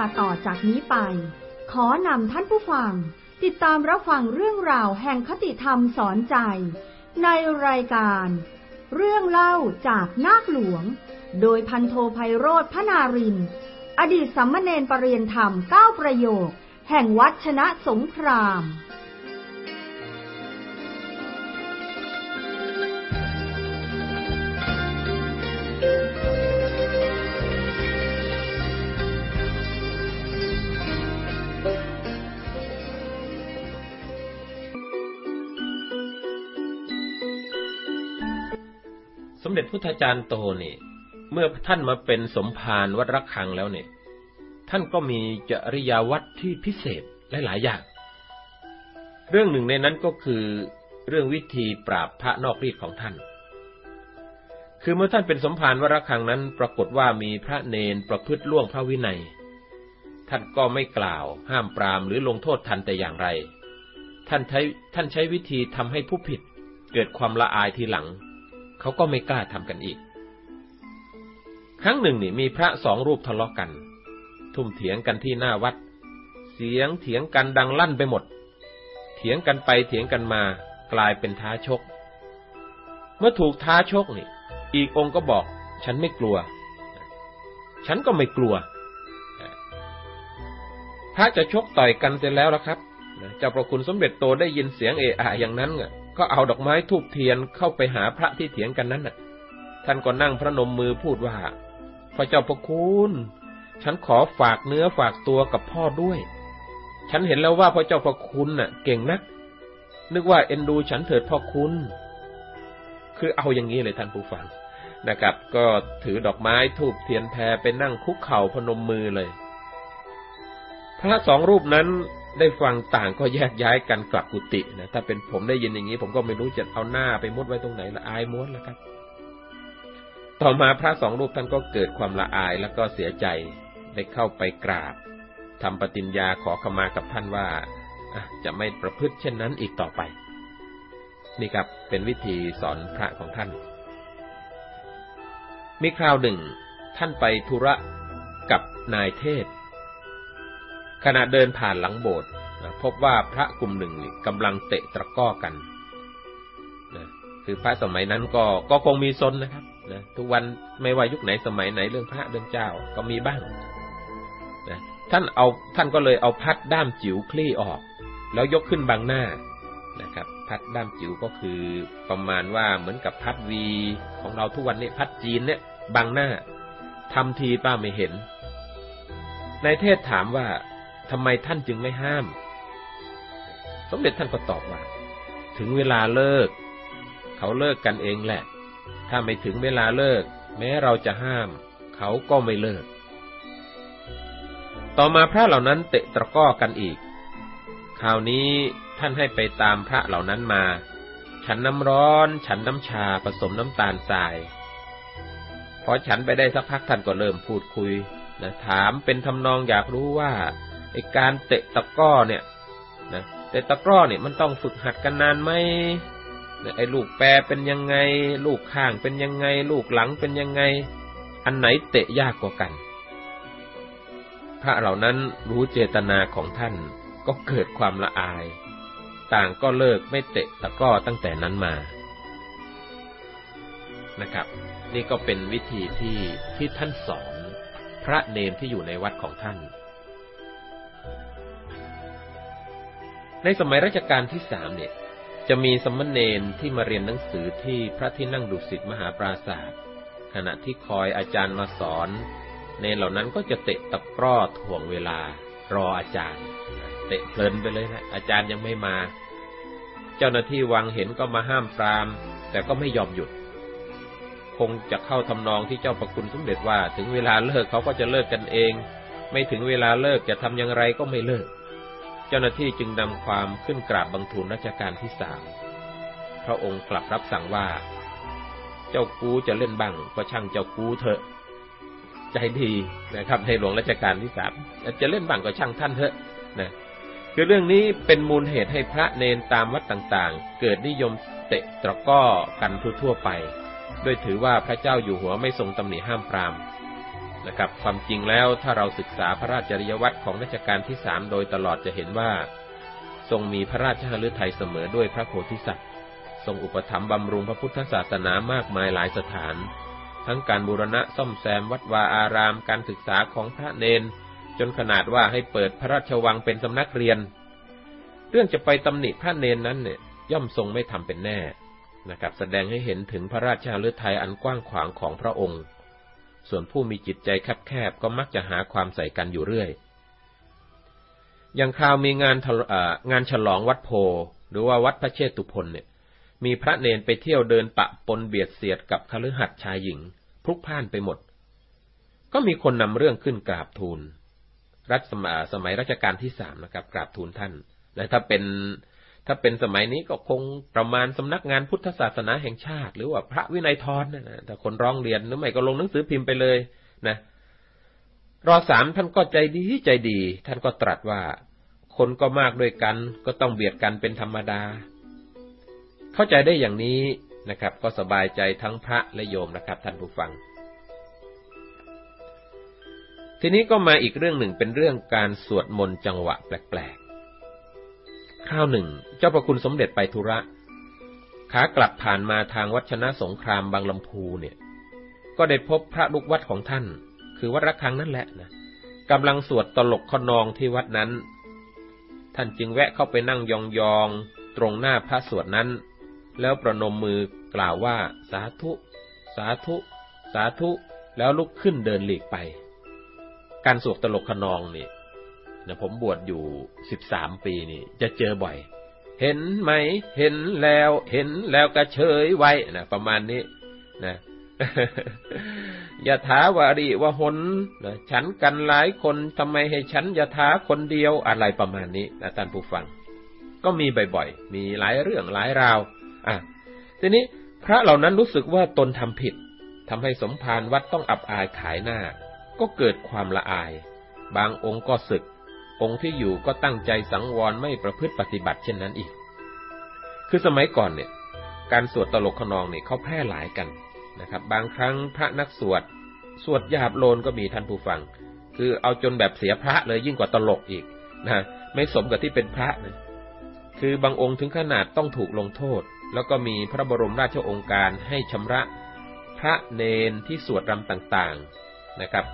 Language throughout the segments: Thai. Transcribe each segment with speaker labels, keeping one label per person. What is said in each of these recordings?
Speaker 1: าต่อจากนี้ไป ขอนำท่านผู้ฟัง ติดตามรับฟังเรื่องราวแห่งคติธรรมสอนใจ ในรายการ เรื่องเล่าจากนาคหลวง โดยพันโทไพโรธพนาริน อดีตสัมมเนนปรริยนธรรมเก้าประโยค แห่งวัดชนะสงคราม
Speaker 2: เด็จพุทธาจารย์โตนี่ เมื่อท่านมาเป็นสมภารวัดระฆังแล้วเนี่ย ท่านก็มีจริยาวัดที่พิเศษหลายๆอย่าง เรื่องหนึ่งในนั้นก็คือเรื่องวิธีปราบพระนอกรีดของท่าน คือเมื่อท่านเป็นสมภารวัดระฆังนั้น ปรากฏว่ามีพระเนนประพฤติล่วงพระวินัย ท่านก็ไม่กล่าว ห้ามปรามหรือลงโทษทันแต่อย่างไร ท่านใช้ท่านใช้วิธีทำให้ผู้ผิดเกิดความละอายทีหลัง เขาก็ไม่กล้าทำกันอีก ครั้งหนึ่งนี่มีพระสองรูปทะเลาะกัน ทุ่มเถียงกันที่หน้าวัด เสียงเถียงกันดังลั่นไปหมด เถียงกันไปเถียงกันมากลายเป็นท้าชก เมื่อถูกท้าชกนี่ อีกองค์ก็บอก ฉันไม่กลัว ฉันก็ไม่กลัว พระจะชกต่อยกันเสร็จแล้วละครับเจ้าประคุณสมเด็จโตได้ยินเสียงเอะอะอย่างนั้น ก็เอาดอกไม้ทูบเทียนเข้าไปหาพระที่เถียงกันนั้นน่ะ ท่านก็นั่งพระนมมือพูดว่า พระเจ้าพระคุณ ฉันขอฝากเนื้อฝากตัวกับพ่อด้วย ฉันเห็นแล้วว่าพระเจ้าพระคุณน่ะ เก่งนัก นึกว่าเอ็นดูฉันเถิดพ่อคุณ คือเอาอย่างนี้เลยท่านผู้ฟังนะครับ ก็ถือดอกไม้ทูบเทียนแพรไปนั่งคุกเข่าพนมมือเลย พระสองรูปนั้น ได้ฟังต่างก็แยกย้ายกันกลับกุฏินะถ้าเป็นผมได้ยินอย่างนี้ ผมก็ไม่รู้จะเอาหน้าไปมุดไว้ตรงไหนละอายม้วนแล้วครับ ต่อมาพระสองรูปท่านก็เกิดความละอายแล้วก็เสียใจได้เข้าไปกราบทำปฏิญญาขอขมากับท่านว่าจะไม่ประพฤติเช่นนั้นอีกต่อไป นี่ครับเป็นวิธีสอนพระของท่าน มีคราวหนึ่ง ท่านไปธุระกับนายเทศ ขณะเดินผ่านหลังโบสถ์พบว่าพระกลุ่มหนึ่งกำลังเตะตะก้อกันนะคือพระสมัยนั้นก็ก็คงมีซนนะครับนะทุกวันไม่ว่ายุคไหนสมัยไหนเรื่องพระเรื่องเจ้าก็มีบ้างนะท่านเอาท่านก็เลยเอาพัดด้ามจิ๋วคลี่ออก แล้วยกขึ้นบางหน้านะครับ พัดด้ามจิ๋วก็คือประมาณว่าเหมือนกับพัดวีของเราทุกวันนี้พัดจีนเนี่ยบางหน้าทำทีป้าไม่เห็นนายเทศถามว่า ทำไมท่านจึงไม่ห้าม สมเด็จท่านก็ตอบว่า ถึงเวลาเลิก เขาเลิกกันเองแหละ ถ้าไม่ถึงเวลาเลิก แม้เราจะห้าม เขาก็ไม่เลิก ต่อมาพระเหล่านั้นเตะตะก้อกันอีก คราวนี้ท่านให้ไปตามพระเหล่านั้นมา ฉันน้ำร้อน ฉันน้ำชาผสมน้ำตาลทรายพอฉันไปได้สักพักท่านก็เริ่มพูดคุยนะถามเป็นทำนองอยากรู้ว่า ไอการเตะตะก้อเนี่ยนะเตะตะก้อเนี่ยมันต้องฝึกหัดกันนานไหมไอ้ลูกแปรเป็นยังไง ลูกข้างเป็นยังไง ลูกหลังเป็นยังไง อันไหนเตะยากกว่ากัน พระเหล่านั้นรู้เจตนาของท่านก็เกิดความละอาย ต่างก็เลิกไม่เตะตะก้อตั้งแต่นั้นมานะครับ นี่ก็เป็นวิธีที่ที่ท่านสอน พระเนมที่อยู่ในวัดของท่าน ในสมัยรัชกาลที่สามเนี่ย จะมีสมณเณรที่มาเรียนหนังสือที่พระที่นั่งดุสิตมหาปราศาสตร์ขณะที่คอยอาจารย์มาสอนเนรเหล่านั้นก็จะเตะตะกร้อถ่วงเวลารออาจารย์ เตะเพลินไปเลยนะอาจารย์ยังไม่มา เจ้าหน้าที่วังเห็นก็มาห้ามปราม แต่ก็ไม่ยอมหยุด คงจะเข้าทำนองที่เจ้าประคุณสมเด็จว่า ถึงเวลาเลิกเขาก็จะเลิกกันเอง ไม่ถึงเวลาเลิกจะทำอย่างไรก็ไม่เลิก จ้าหน้าที่จึงนำความขึ้นกราบบังทูลรัชกาลที่สามพระองค์กลับรับสั่งว่า เจ้ากูจะเล่นบังก็ช่างเจ้ากูเถอะ ใจดีนะครับ ในหลวงรัชกาลที่สามจะเล่นบังก็ช่างท่านเถอะนะคือเรื่องนี้เป็นมูลเหตุให้พระเนนตามวัดต่างๆ เกิดนิยมเตะตะก้อกันทั่วๆไป ด้วยถือว่าพระเจ้าอยู่หัวไม่ทรงตำหนิห้ามปราม นะครับ ความจริงแล้วถ้าเราศึกษาพระราชจริยวัตรของรัชกาลที่สามโดยตลอดจะเห็นว่า ทรงมีพระราชหฤทัยเสมอด้วยพระโพธิสัตว์ทรงอุปถัมภ์บำรุงพระพุทธศาสนามากมายหลายสถาน ทั้งการบูรณะซ่อมแซมวัดวาอารามการศึกษาของพระเนน จนขนาดว่าให้เปิดพระราชวังเป็นสำนักเรียน เรื่องจะไปตำหนิพระเนนนั้นเนี่ยย่อมทรงไม่ทำเป็นแน่นะครับแสดงให้เห็นถึงพระราชาฤทัยอันกว้างขวางของพระองค์ ส่วนผู้มีจิตใจแคบๆก็มักจะหาความใส่กันอยู่เรื่อย อย่างคราวมีงานงานฉลองวัดโพ หรือว่าวัดพระเชตุพนเนี่ย มีพระเนนไปเที่ยวเดินปะปนเบียดเสียดกับคฤหัสถ์ชายหญิง พลุกพ่านไปหมด ก็มีคนนำเรื่องขึ้นกราบทูล รัชสมัยรัชกาลที่สามนะครับ กราบทูลท่าน และถ้าเป็น ถ้าเป็นสมัยนี้ก็คงประมาณสำนักงานพุทธศาสนาแห่งชาติ หรือว่าพระวินัยทรนะนะแต่คนร้องเรียนหรือไม่ก็ลงหนังสือพิมพ์ไปเลยนะรอสามท่านก็ใจดีใจดี ท่านก็ตรัสว่า คนก็มากด้วยกันก็ต้องเบียดกันเป็นธรรมดา เข้าใจได้อย่างนี้นะครับ ก็สบายใจทั้งพระและโยมนะครับ ท่านผู้ฟัง ทีนี้ก็มาอีกเรื่องหนึ่งเป็นเรื่องการสวดมนต์จังหวะแปลก คราวหนึ่ง เจ้าประคุณสมเด็จไปธุระ ขากลับผ่านมาทางวัชนะสงครามบางลำพูเนี่ย ก็ได้พบพระลูกวัดของท่าน คือวัดระฆังนั่นแหละนะกำลังสวดตลกขนองที่วัดนั้น ท่านจึงแวะเข้าไปนั่งยองๆ ตรงหน้าพระสวดนั้น แล้วประนมมือกล่าวว่าสาธุ สาธุ สาธุ แล้วลุกขึ้นเดินหลีกไป การสวดตลกขนองเนี่ย นะผมบวชอยู่สิบสามปีนี่ จะเจอบ่อย เห็นไหม เห็นแล้ว เห็นแล้วก็เฉยไว้นะประมาณนี้นะอย่าถาวาริวหนนะฉันกันหลายคนทำไมให้ฉันอย่าท้าคนเดียวอะไรประมาณนี้นะท่านผู้ฟัง ก็มีบ่อยๆ มีหลายเรื่องหลายราว อะ ทีนี้พระเหล่านั้นรู้สึกว่าตนทำผิดทำให้สมภารวัดต้องอับอายขายหน้า ก็เกิดความละอาย บางองค์ก็ศึก องค์ที่อยู่ก็ตั้งใจสังวรไม่ประพฤติปฏิบัติเช่นนั้นอีก คือสมัยก่อนเนี่ย การสวดตลกขนองเนี่ยเขาแพร่หลายกันนะครับ บางครั้งพระนักสวด สวดหยาบโลนก็มีท่านผู้ฟัง คือเอาจนแบบเสียพระเลยยิ่งกว่าตลกอีกนะไม่สมกับที่เป็นพระนะคือบางองค์ถึงขนาดต้องถูกลงโทษ แล้วก็มีพระบรมราชโองการให้ชำระพระเนนที่สวดรำต่างๆนะครับ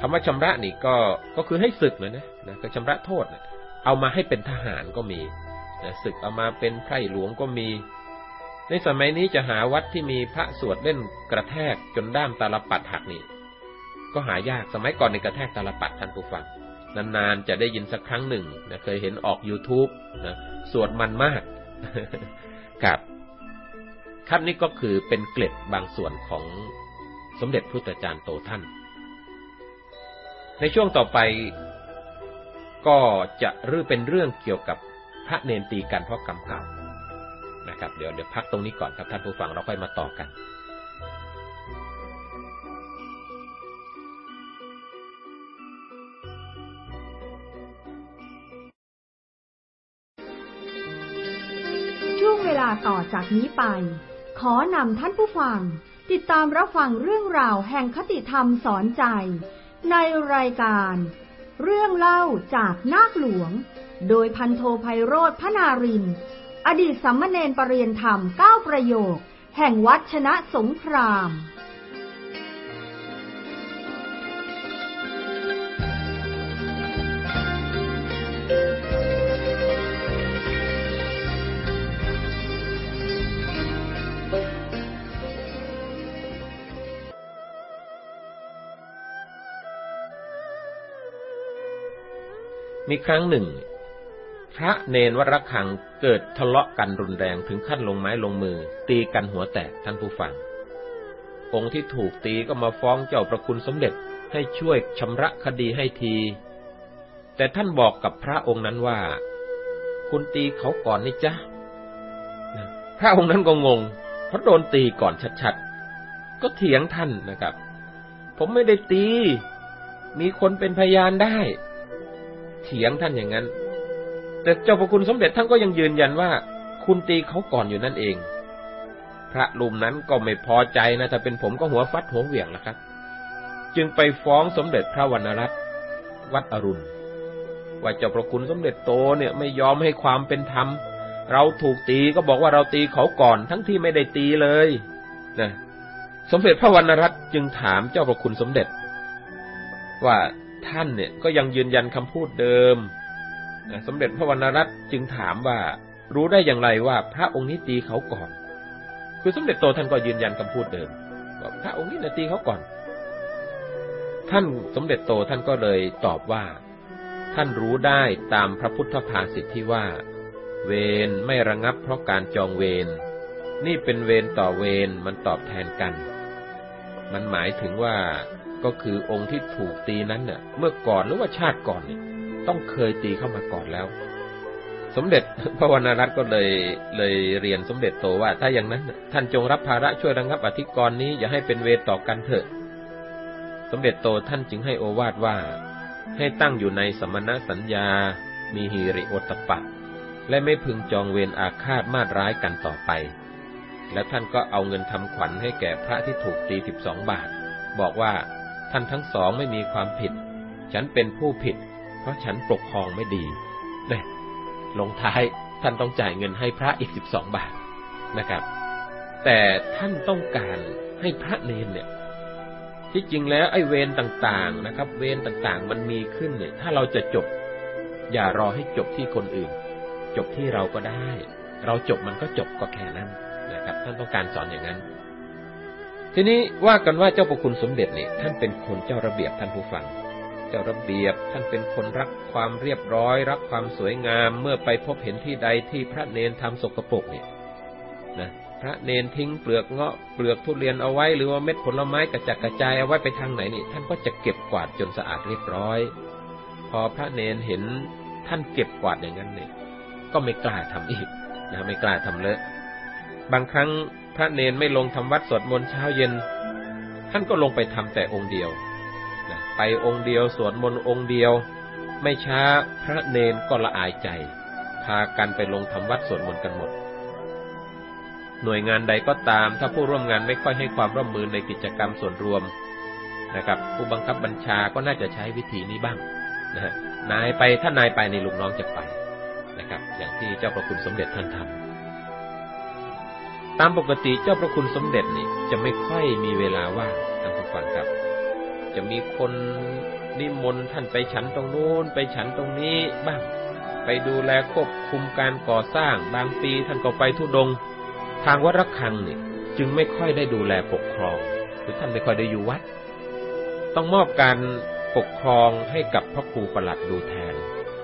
Speaker 2: คำว่าชำระนี่ก็ก็คือให้ศึกเลยนะ นะก็ชำระโทษนะเอามาให้เป็นทหารก็มีนะศึกเอามาเป็นไพร่หลวงก็มี ในสมัยนี้จะหาวัดที่มีพระสวดเล่นกระแทกจนด้ามตาลปัดหักนี่ก็หายากสมัยก่อนในกระแทกตาลปัดท่านผู้ฟังนานๆจะได้ยินสักครั้งหนึ่งนะเคยเห็นออก YouTube นะสวดมันมากครับครับนี่ก็คือเป็นเกล็ดบางส่วนของสมเด็จพุทธจารย์โตท่าน ในช่วงต่อไป ก็จะรื้อเป็นเรื่องเกี่ยวกับพระเนนตีกันเพราะกรรมเก่านะครับ เดี๋ยวเดี๋ยวพักตรงนี้ก่อนครับท่านผู้ฟังเราค่อยมาต่อกันช่วงเว
Speaker 1: ลาต่อจากนี้ไป ขอนำท่านผู้ฟัง ติดตามรับฟังเรื่องราวแห่งคติธรรมสอนใจ ในรายการ เรื่องเล่าจากนาคหลวง โดยพันโทไพโรธพนาริน อดีตสัมมเนนปรริยนธรรมเก้าประโยค แห่งวัดชนะสงคราม
Speaker 2: มีครั้งหนึ่ง พระเนนวรคังเกิดทะเลาะกันรุนแรงถึงขั้นลงไม้ลงมือ ตีกันหัวแตกท่านผู้ฟัง องค์ที่ถูกตีก็มาฟ้องเจ้าประคุณสมเด็จให้ช่วยชำระคดีให้ที แต่ท่านบอกกับพระองค์นั้นว่า คุณตีเขาก่อนนี่จ้ะพระองค์นั้นก็งง เพราะโดนตีก่อนชัดๆ ก็เถียงท่านนะครับ ผมไม่ได้ตี มีคนเป็นพยานได้ เถียงท่านอย่างนั้น แต่เจ้าพระคุณสมเด็จท่านก็ยังยืนยันว่า คุณตีเขาก่อนอยู่นั่นเอง พระลุมนั้นก็ไม่พอใจนะถ้าเป็นผมก็หัวฟัดหัวเหวี่ยงนะครับ จึงไปฟ้องสมเด็จพระวรรณรัตน์วัดอรุณ ว่าเจ้าประคุณสมเด็จโตเนี่ยไม่ยอมให้ความเป็นธรรม เราถูกตีก็บอกว่าเราตีเขาก่อนทั้งที่ไม่ได้ตีเลยนะสมเด็จพระวรรณรัตน์จึงถามเจ้าประคุณสมเด็จ ว่า ท่านเนี่ยก็ยังยืนยันคำพูดเดิม สมเด็จพระวรรณรัตน์จึงถามว่ารู้ได้อย่างไรว่าพระองค์นี้ตีเขาก่อน คือสมเด็จโตท่านก็ยืนยันคำพูดเดิมว่าพระองค์นี้นะตีเขาก่อน ท่านสมเด็จโตท่านก็เลยตอบว่า ท่านรู้ได้ตามพระพุทธภาษิตที่ว่า เวรไม่ระงับเพราะการจองเวรนี่เป็นเวรต่อเวรมันตอบแทนกัน มันหมายถึงว่า ก็คือองค์ที่ถูกตีนั้นเน่ะ เมื่อก่อนหรือว่าชาติก่อนเนี่ย ต้องเคยตีเข้ามาก่อนแล้ว สมเด็จพระวรรณรัตน์ก็เลยเลยเรียนสมเด็จโตว่า ถ้าอย่างนั้น ท่านจงรับภาระช่วยระงับอธิกรณ์นี้อย่าให้เป็นเวรต่อกันเถอะ สมเด็จโตท่านจึงให้โอวาทว่า ให้ตั้งอยู่ในสมณสัญญา มีหิริโอตปะ และไม่พึงจองเวรอาฆาตมาดร้ายกันต่อไป และท่านก็เอาเงินทำขวัญให้แก่พระที่ถูกตีสิบสองบาท บอกว่า ท่านทั้งสองไม่มีความผิด ฉันเป็นผู้ผิด เพราะฉันปกครองไม่ดีเนี่ยลงท้ายท่านต้องจ่ายเงินให้พระอีกสิบสองบาทนะครับ แต่ท่านต้องการให้พระเนนเนี่ย ที่จริงแล้วไอ้เวรต่างๆนะครับ เวรต่างๆ มันมีขึ้นเนี่ย ถ้าเราจะจบ อย่ารอให้จบที่คนอื่น จบที่เราก็ได้ เราจบมันก็จบก็แค่นั้นนะครับ ท่านต้องการสอนอย่างนั้น ทีนี้ว่ากันว่าเจ้าประคุณสมเด็จเนี่ยท่านเป็นคนเจ้าระเบียบท่านผู้ฟัง เจ้าระเบียบท่านเป็นคนรักความเรียบร้อย รักความสวยงามเมื่อไปพบเห็นที่ใดที่พระเนนทำสกปรกเนี่ยนะพระเนนทิ้งเปลือกเงาะเปลือกทุเรียนเอาไว้ หรือว่าเม็ดผลไม้กระจัดกระจายเอาไว้ไปทางไหนนี่ ท่านก็จะเก็บกวาดจนสะอาดเรียบร้อย พอพระเนนเห็นท่านเก็บกวาดอย่างนั้นเนี่ย ก็ไม่กล้าทำอีกนะไม่กล้าทำเลอะบางครั้ง พระเนนไม่ลงทำวัดสวดมนต์เช้าเย็น ท่านก็ลงไปทำแต่องค์เดียวไปองค์เดียวสวดมนต์องค์เดียว ไม่ช้าพระเนนก็ละอายใจ พากันไปลงทำวัดสวดมนต์กันหมด หน่วยงานใดก็ตาม ถ้าผู้ร่วมงานไม่ค่อยให้ความร่วมมือในกิจกรรมส่วนรวมนะครับ ผู้บังคับบัญชาก็น่าจะใช้วิธีนี้บ้างนะนายไปถ้านายไปในลูกน้องจะไปนะครับ อย่างที่เจ้าประคุณสมเด็จท่านทำ ตามปกติเจ้าพระคุณสมเด็จนี่จะไม่ค่อยมีเวลาว่างท่านผู้ฟังครับ จะมีคนนิมนต์ท่านไปฉันตรงนู้นไปฉันตรงนี้บ้าง ไปดูแลควบคุมการก่อสร้างบางปีท่านก็ไปทุดง ทางวัดระฆังนี่จึงไม่ค่อยได้ดูแลปกครองคือท่านไม่ค่อยได้อยู่วัด ต้องมอบการปกครองให้กับพระครูประหลัดดูแทน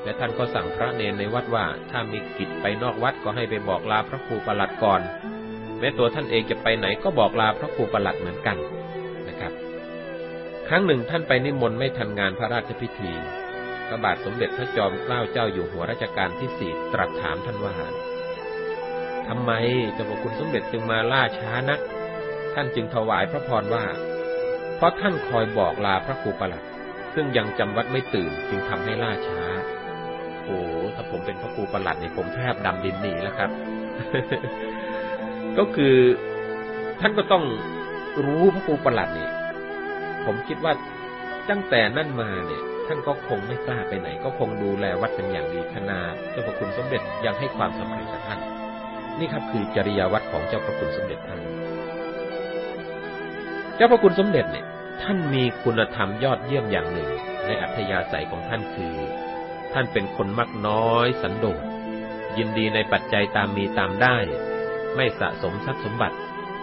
Speaker 2: และท่านก็สั่งพระเนรในวัดว่า ถ้ามีกิจไปนอกวัดก็ให้ไปบอกลาพระครูประหลัดก่อน แม้ตัวท่านเองจะไปไหนก็บอกลาพระครูประหลัดเหมือนกันนะครับ ครั้งหนึ่งท่านไปนิมนต์ไม่ทันงานพระราชพิธีพระบาทสมเด็จพระจอมเกล้าเจ้าอยู่หัวรัชกาลที่สี่ตรัสถามท่านว่าทำไมเจ้าพระคุณสมเด็จจึงมาล่าช้านัก ท่านจึงถวายพระพรว่า เพราะท่านคอยบอกลาพระครูประหลัด ซึ่งยังจำวัดไม่ตื่นจึงทำให้ล่าช้า โอ้ถ้าผมเป็นพระครูประหลัดเนี่ยผมแทบดำดินหนีแล้วครับ ก็คือท่านก็ต้องรู้พระครูประหลัดนี่ผมคิดว่าตั้งแต่นั่นมาเนี่ย ท่านก็คงไม่กล้าไปไหน ก็คงดูแลวัดเป็นอย่างดีขนาดเจ้าพระคุณสมเด็จยังให้ความสำคัญกับท่าน นี่ครับคือจริยาวัดของเจ้าพระคุณสมเด็จท่าน เจ้าพระคุณสมเด็จเนี่ย ท่านมีคุณธรรมยอดเยี่ยมอย่างหนึ่ง ในอัธยาศัยของท่านคือ ท่านเป็นคนมักน้อยสันโดษยินดีในปัจจัยตามมีตามได้ ไม่สะสมทรัพย์สมบัติ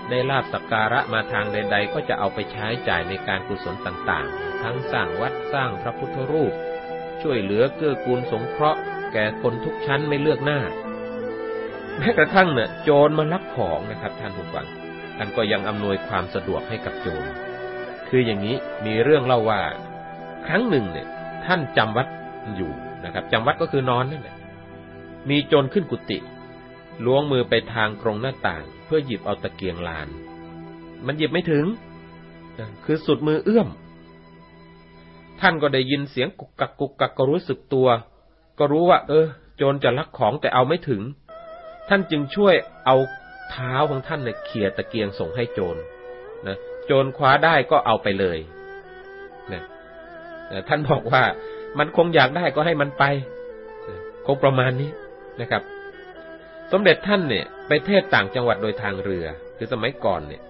Speaker 2: ได้ลาบสักการะมาทางใด ๆ ก็จะเอาไปใช้จ่ายในการกุศลต่างๆ ทั้งสร้างวัดสร้างพระพุทธรูป ช่วยเหลือเกื้อกูลสงเคราะห์แก่คนทุกชั้นไม่เลือกหน้า แม้กระทั่งเนี่ยโจรมาลักของนะครับท่านผู้ฟังท่านก็ยังอำนวยความสะดวกให้กับโจร คืออย่างนี้มีเรื่องเล่าว่า ครั้งหนึ่งเนี่ย ท่านจำวัดอยู่นะครับจำวัดก็คือนอนนั่นแหละมีโจรขึ้นกุฏิ ล้วงมือไปทางกรงหน้าต่าง เพื่อหยิบเอาตะเกียงลาน มันหยิบไม่ถึง คือสุดมือเอื้อม ท่านก็ได้ยินเสียงกุกกักกุกกักก็รู้สึกตัว ก็รู้ว่า เออ โจรจะลักของแต่เอาไม่ถึง ท่านจึงช่วยเอาเท้าของท่านเนี่ยเขี่ยตะเกียงส่งให้โจรนะโจรคว้าได้ก็เอาไปเลยนะท่านบอกว่ามันคงอยากได้ก็ให้มันไป คงประมาณนี้นะครับ สมเด็จท่านเนี่ยไปเทศต่างจังหวัดโดยทางเรือ คือสมัยก่อนเนี่ย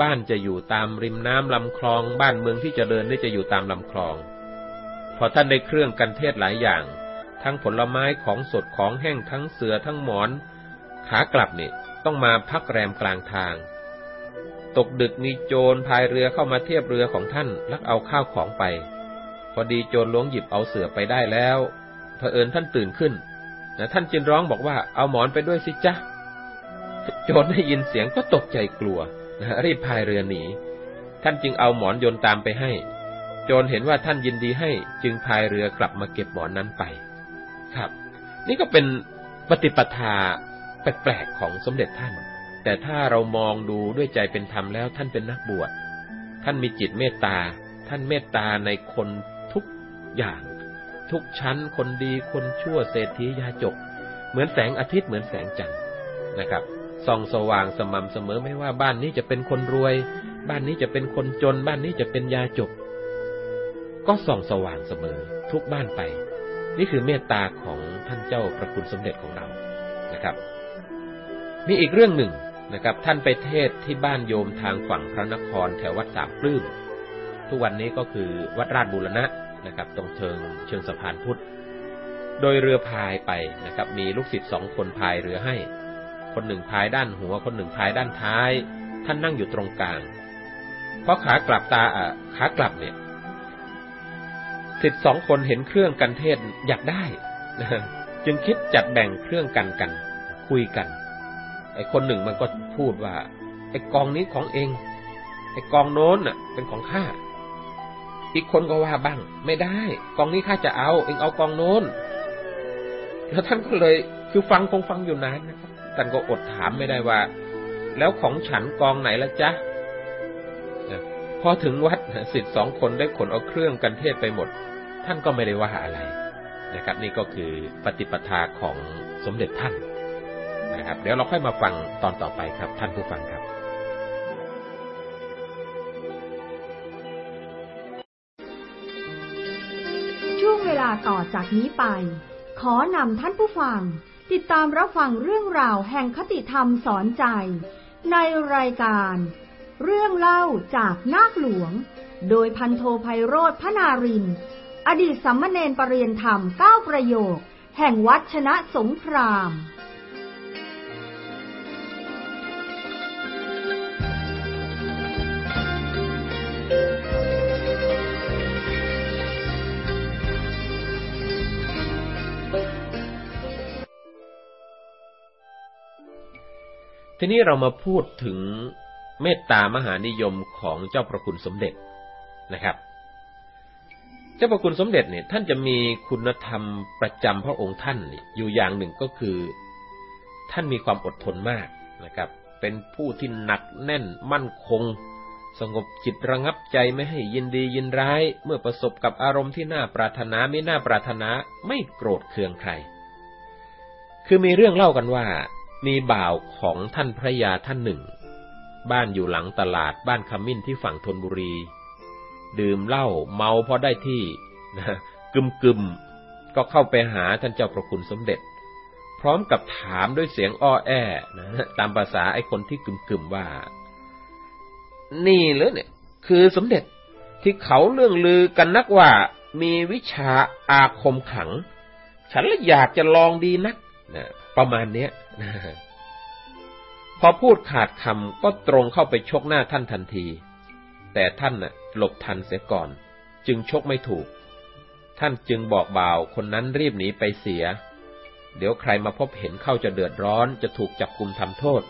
Speaker 2: บ้านจะอยู่ตามริมน้ำลำคลอง บ้านเมืองที่จะเดินนี่จะอยู่ตามลำคลอง พอท่านได้เครื่องกันเทศหลายอย่าง ทั้งผลไม้ของสดของแห้งทั้งเสือทั้งหมอน ขากลับเนี่ยต้องมาพักแรมกลางทาง ตกดึกมีโจรพายเรือเข้ามาเทียบเรือของท่านลักเอาข้าวของไป พอดีโจรล้วงหยิบเอาเสือไปได้แล้วเผอิญท่านตื่นขึ้น นะท่านจึงร้องบอกว่าเอาหมอนไปด้วยสิจ๊ะ โจรได้ยินเสียงก็ตกใจกลัวนะรีบพายเรือหนี ท่านจึงเอาหมอนโยนตามไปให้ โจรเห็นว่าท่านยินดีให้จึงพายเรือกลับมาเก็บหมอนนั้นไป ครับ นี่ก็เป็นปฏิปทาแปลกๆของสมเด็จท่าน แต่ถ้าเรามองดูด้วยใจเป็นธรรมแล้วท่านเป็นนักบวช ท่านมีจิตเมตตา ท่านเมตตาในคนทุกอย่าง ทุกชั้น คนดีคนชั่วเศรษฐียาจก เหมือนแสงอาทิตย์เหมือนแสงจันทร์นะครับส่องสว่างสม่ำเสมอไม่ว่าบ้านนี้จะเป็นคนรวย บ้านนี้จะเป็นคนจน บ้านนี้จะเป็นยาจก ก็ส่องสว่างเสมอ ทุกบ้านไป นี่คือเมตตาของท่านเจ้าพระคุณสมเด็จของเรานะครับ มีอีกเรื่องหนึ่งนะครับ ท่านไปเทศที่บ้านโยมทางฝั่งพระนครแถววัดสามปลื้มทุกวันนี้ก็คือวัดราชบุรณะ นะครับ ตรงเชิงเชิงสะพานพุทธ โดยเรือพายไปนะครับ มีลูกศิษย์สองคนพายเรือให้ คนหนึ่งพายด้านหัว คนหนึ่งพายด้านท้าย ท่านนั่งอยู่ตรงกลาง เพราะขากลับตาอะขากลับเนี่ยศิษย์สองคนเห็นเครื่องกันเทศอยากได้จึงคิดจัดแบ่งเครื่องกันกัน คุยกันไอ้คนหนึ่งมันก็พูดว่าไอ้กองนี้ของเองไอ้กองโน้นน่ะ เป็นของข้า อีกคนก็ว่าบ้าง ไม่ได้ กองนี้ข้าจะเอาเองเอากองโน้นแล้วท่านก็เลยคือฟังคงฟังอยู่นานนะครับท่านก็อดถามไม่ได้ว่า แล้วของฉันกองไหนละจ๊ะพอถึงวัดสิทธิ์สองคนได้ขนเอาเครื่องกันเทศไปหมด ท่านก็ไม่ได้ว่าอะไรนะครับ นี่ก็คือปฏิปทาของสมเด็จท่านนะครับ เดี๋ยวเราค่อยมาฟังตอนต่อไปครับ ท่านผู้ฟังครับ
Speaker 1: ต่อจากนี้ไป ขอนำท่านผู้ฟัง ติดตามรับฟังเรื่องราวแห่งคติธรรมสอนใจ ในรายการ เรื่องเล่าจากนาคหลวง โดยพันโทไพโรธพนาริน อดีตสัมมเนนปรริยนธรรมเก้าประโยค แห่งวัดชนะสงคราม
Speaker 2: ทีนี้เรามาพูดถึงเมตตามหานิยมของเจ้าประคุณสมเด็จนะครับ เจ้าประคุณสมเด็จเนี่ยท่านจะมีคุณธรรมประจำพระองค์ท่านอยู่อย่างหนึ่งก็คือ ท่านมีความอดทนมากนะครับ เป็นผู้ที่หนักแน่นมั่นคง สงบจิตระงับใจไม่ให้ยินดียินร้าย เมื่อประสบกับอารมณ์ที่น่าปรารถนาไม่น่าปรารถนาไม่โกรธเคืองใคร คือมีเรื่องเล่ากันว่า มีบ่าวของท่านพระยาท่านหนึ่ง บ้านอยู่หลังตลาดบ้านขมิ้นที่ฝั่งธนบุรี ดื่มเหล้าเมาพอได้ที่นะกึมกึมก็เข้าไปหาท่านเจ้าประคุณสมเด็จ พร้อมกับถามด้วยเสียงอ้อแอนะตามภาษาไอ้คนที่กึมกึมว่า นี่หรือเนี่ย คือสมเด็จที่เขาเรื่องลือกันนักว่ามีวิชาอาคมขัง ฉันละอยากจะลองดีนักนะ ประมาณเนี้ยพอพูดขาดคำก็ตรงเข้าไปชกหน้าท่านทันที แต่ท่านน่ะ หลบทันเสียก่อน จึงชกไม่ถูก ท่านจึงบอกบ่าวคนนั้นรีบหนีไปเสีย เดี๋ยวใครมาพบเห็นเข้าจะเดือดร้อนจะถูกจับกุมทำโทษ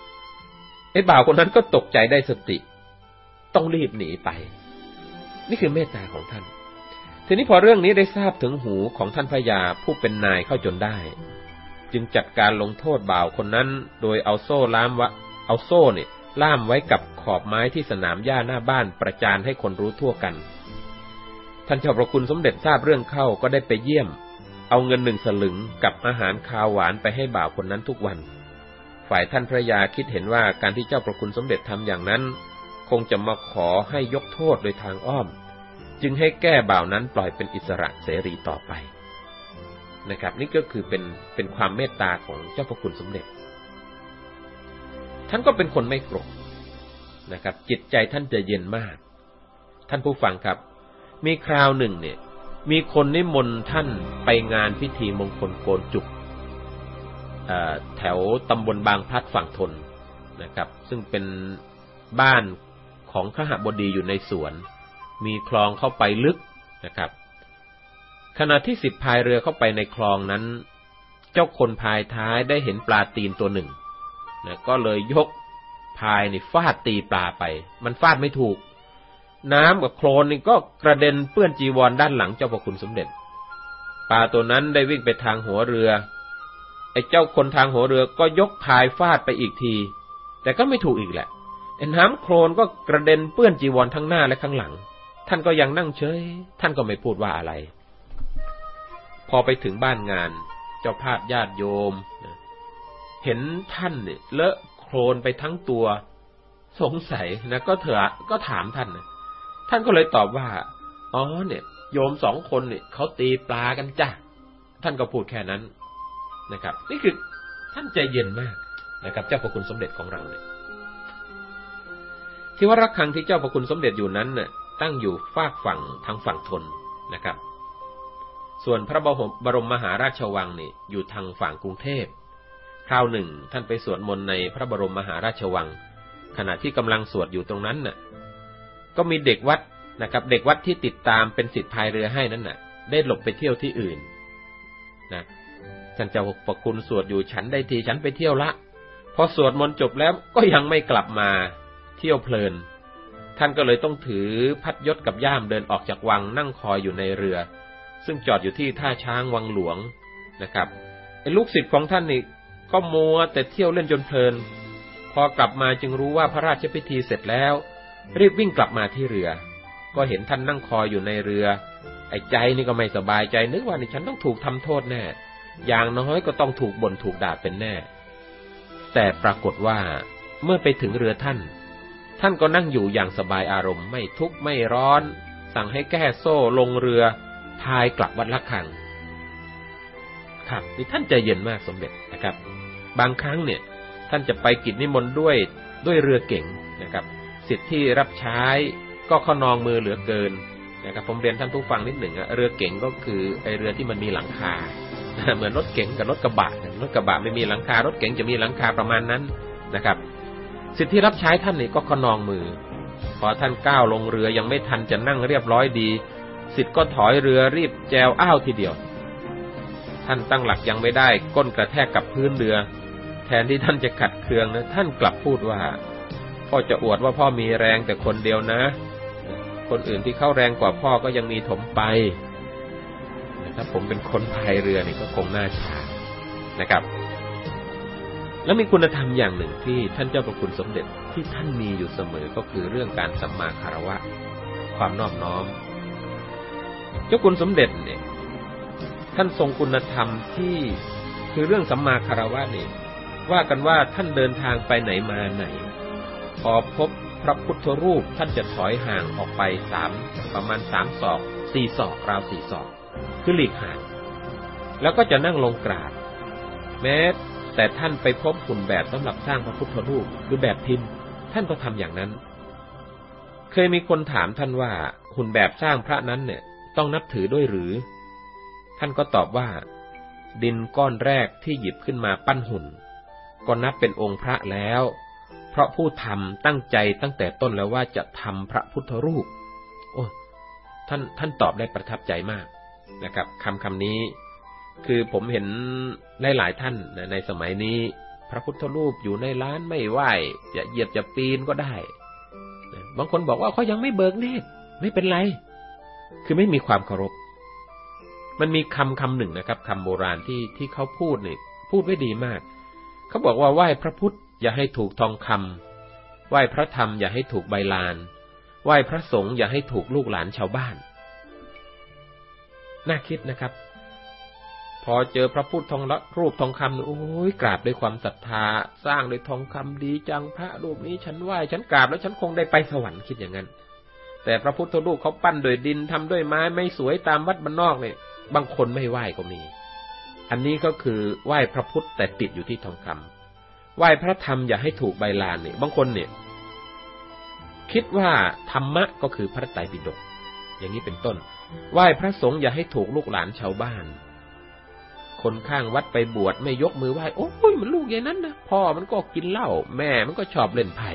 Speaker 2: ไอ้บ่าวคนนั้นก็ตกใจได้สติ ต้องรีบหนีไป นี่คือเมตตาของท่าน ทีนี้พอเรื่องนี้ได้ทราบถึงหูของท่านพญาผู้เป็นนายเข้าจนได้ จึงจัดการลงโทษบ่าวคนนั้น โดยเอาโซ่ล่ามวะเอาโซ่เนี่ยล่ามไว้กับขอบไม้ที่สนามหญ้าหน้าบ้านประจานให้คนรู้ทั่วกัน ท่านเจ้าพระคุณสมเด็จทราบเรื่องเข้าก็ได้ไปเยี่ยม เอาเงินหนึ่งสลึงกับอาหารคาวหวานไปให้บ่าวคนนั้นทุกวัน ฝ่ายท่านพระยาคิดเห็นว่าการที่เจ้าประคุณสมเด็จทำอย่างนั้น คงจะมาขอให้ยกโทษโดยทางอ้อม จึงให้แก้บ่าวนั้นปล่อยเป็นอิสระเสรีต่อไป นะครับ นี่ก็คือเป็นเป็นความเมตตาของเจ้าพระคุณสมเด็จ ท่านก็เป็นคนไม่โกรธนะครับ จิตใจท่านจะเย็นมาก ท่านผู้ฟังครับ มีคราวหนึ่งเนี่ย มีคนนิมนต์ท่านไปงานพิธีมงคลโกนจุกแถวตำบลบางพลัดฝั่งทนนะครับ ซึ่งเป็นบ้านของขหบดีอยู่ในสวน มีคลองเข้าไปลึกนะครับ ขณะที่สิบพายเรือเข้าไปในคลองนั้น เจ้าคนพายท้ายได้เห็นปลาตีนตัวหนึ่งนะก็เลยยกพายนี่ฟาดตีปลาไป มันฟาดไม่ถูก น้ำกับโคลนนี่ก็กระเด็นเปื้อนจีวรด้านหลังเจ้าพระคุณสมเด็จ ปลาตัวนั้นได้วิ่งไปทางหัวเรือ ไอ้เจ้าคนทางหัวเรือก็ยกพายฟาดไปอีกที แต่ก็ไม่ถูกอีกแหละ ไอ้น้ำโคลนก็กระเด็นเปื้อนจีวรทั้งหน้าและข้างหลัง ท่านก็ยังนั่งเฉย ท่านก็ไม่พูดว่าอะไร อไปถึงบ้านงาน เจ้าภาพญาติโยม เห็นท่านเนี่ยเลอะโคลนไปทั้งตัว สงสัยนะก็เถอะก็ถามท่านนะท่านก็เลยตอบว่า อ๋อเนี่ย โยมสองคนเนี่ยเขาตีปลากันจ้ะ ท่านก็พูดแค่นั้นนะครับ นี่คือท่านใจเย็นมากนะครับ เจ้าพระคุณสมเด็จของเราเนี่ยที่ว่ารักคังที่เจ้าพระคุณสมเด็จอยู่นั้นน่ะตั้งอยู่ฝากฝั่งทางฝั่งทนนะครับ ส่วนพระบรมมหาราชวังนี่อยู่ทางฝั่งกรุงเทพ คราวหนึ่งท่านไปสวดมนต์ในพระบรมมหาราชวัง ขณะที่กำลังสวดอยู่ตรงนั้นน่ะ ก็มีเด็กวัดนะครับ เด็กวัดที่ติดตามเป็นสิทธิพายเรือให้นั้นน่ะ ได้หลบไปเที่ยวที่อื่นนะท่านเจ้าพระคุณสวดอยู่ฉันได้ทีฉันไปเที่ยวละ พอสวดมนต์จบแล้วก็ยังไม่กลับมาเที่ยวเพลิน ท่านก็เลยต้องถือพัดยศกับย่ามเดินออกจากวังนั่งคอยอยู่ในเรือ ซึ่งจอดอยู่ที่ท่าช้างวังหลวงนะครับไอ้ลูกศิษย์ของท่านนี่ก็มัวแต่เที่ยวเล่นจนเพลิน พอกลับมาจึงรู้ว่าพระราชพิธีเสร็จแล้ว รีบวิ่งกลับมาที่เรือ ก็เห็นท่านนั่งคอยอยู่ในเรือ ไอ้ใจนี่ก็ไม่สบายใจนึกว่านี่ฉันต้องถูกทำโทษแน่ อย่างน้อยก็ต้องถูกบ่นถูกด่าเป็นแน่ แต่ปรากฏว่าเมื่อไปถึงเรือท่าน ท่านก็นั่งอยู่อย่างสบายอารมณ์ไม่ทุกข์ไม่ร้อน สั่งให้แก้โซ่ลงเรือ พายกลับวัดละคังครับนี่ท่านใจเย็นมากสมเด็จนะครับ บางครั้งเนี่ย ท่านจะไปกิจนิมนต์ด้วยด้วยเรือเก่งนะครับสิทธิ์ที่รับใช้ก็ขนองมือเหลือเกินนะครับ ผมเรียนท่านผู้ฟังนิดหนึ่งอะเรือเก่งก็คือไอเรือที่มันมีหลังคา เหมือนรถเก๋งกับรถกระบะรถกระบะไม่มีหลังคารถเก๋งจะมีหลังคาประมาณนั้นนะครับ สิทธิรับใช้ท่านนี่ก็ขนองมือ พอท่านก้าวลงเรือยังไม่ทันจะนั่งเรียบร้อยดี สิทธ์ก็ถอยเรือรีบแจวอ้าวทีเดียว ท่านตั้งหลักยังไม่ได้ ก้นกระแทกกับพื้นเรือ แทนที่ท่านจะขัดเคืองนะ ท่านกลับพูดว่า พ่อจะอวดว่าพ่อมีแรงแต่คนเดียวนะ คนอื่นที่เข้าแรงกว่าพ่อก็ยังมีถมไปถ้าผมเป็นคนพายเรือนี่ก็คงน่าชานะครับ แล้วมีคุณธรรมอย่างหนึ่งที่ท่านเจ้าประคุณสมเด็จที่ท่านมีอยู่เสมอก็คือเรื่องการสัมมาคารวะ ความนอบน้อม เจ้าคุณสมเด็จเนี่ย ท่านทรงคุณธรรมที่คือเรื่องสัมมาคารวะนี่ว่ากันว่าท่านเดินทางไปไหนมาไหน พอพบพระพุทธรูปท่านจะถอยห่างออกไปสามประมาณสามศอกสี่ศอกราวสี่ศอก คือหลีกห่างแล้วก็จะนั่งลงกราบแม้แต่ท่านไปพบหุ่นแบบสำหรับสร้างพระพุทธรูปคือแบบพิมพ์ ท่านก็ทำอย่างนั้น เคยมีคนถามท่านว่าหุ่นแบบสร้างพระนั้นเนี่ย ต้องนับถือด้วยหรือ ท่านก็ตอบว่า ดินก้อนแรกที่หยิบขึ้นมาปั้นหุ่น ก็นับเป็นองค์พระแล้ว เพราะผู้ทำตั้งใจตั้งแต่ต้นแล้วว่าจะทำพระพุทธรูป โอ้ท่านท่านตอบได้ประทับใจมากนะครับคำคำนี้ คือผมเห็นหลายๆท่านในสมัยนี้ พระพุทธรูปอยู่ในร้านไม่ไหวจะเหยียบจะปีนก็ได้บางคนบอกว่าเขายังไม่เบิกเนตรไม่เป็นไร คือไม่มีความเคารพ มันมีคำคำหนึ่งนะครับคำโบราณที่ที่เขาพูดเนี่ยพูดไว้ดีมาก เขาบอกว่าไหว้พระพุทธอย่าให้ถูกทองคำไหว้พระธรรมอย่าให้ถูกใบลาน ไหว้พระสงฆ์อย่าให้ถูกลูกหลานชาวบ้าน น่าคิดนะครับ พอเจอพระพุทธทองรูปทองคำโอ้ยกราบด้วยความศรัทธา สร้างด้วยทองคำดีจังพระรูปนี้ฉันไหว้ฉันกราบแล้วฉันคงได้ไปสวรรค์คิดอย่างนั้น แต่พระพุทธรูปเขาปั้นโดยดินทำด้วยไม้ไม่สวยตามวัดบ้านนอกเนี่ยบางคนไม่ไหว้ก็มี อันนี้ก็คือไหว้พระพุทธแต่ติดอยู่ที่ทองคำไหว้พระธรรมอย่าให้ถูกใบลานเนี่ย บางคนเนี่ย คิดว่าธรรมะก็คือพระไตรปิฎกอย่างนี้เป็นต้น ไหว้พระสงฆ์อย่าให้ถูกลูกหลานชาวบ้าน คนข้างวัดไปบวชไม่ยกมือไหว้โอ้ยมันลูกอย่างนั้นนะพ่อมันก็กินเหล้าแม่มันก็ชอบเล่นไพ่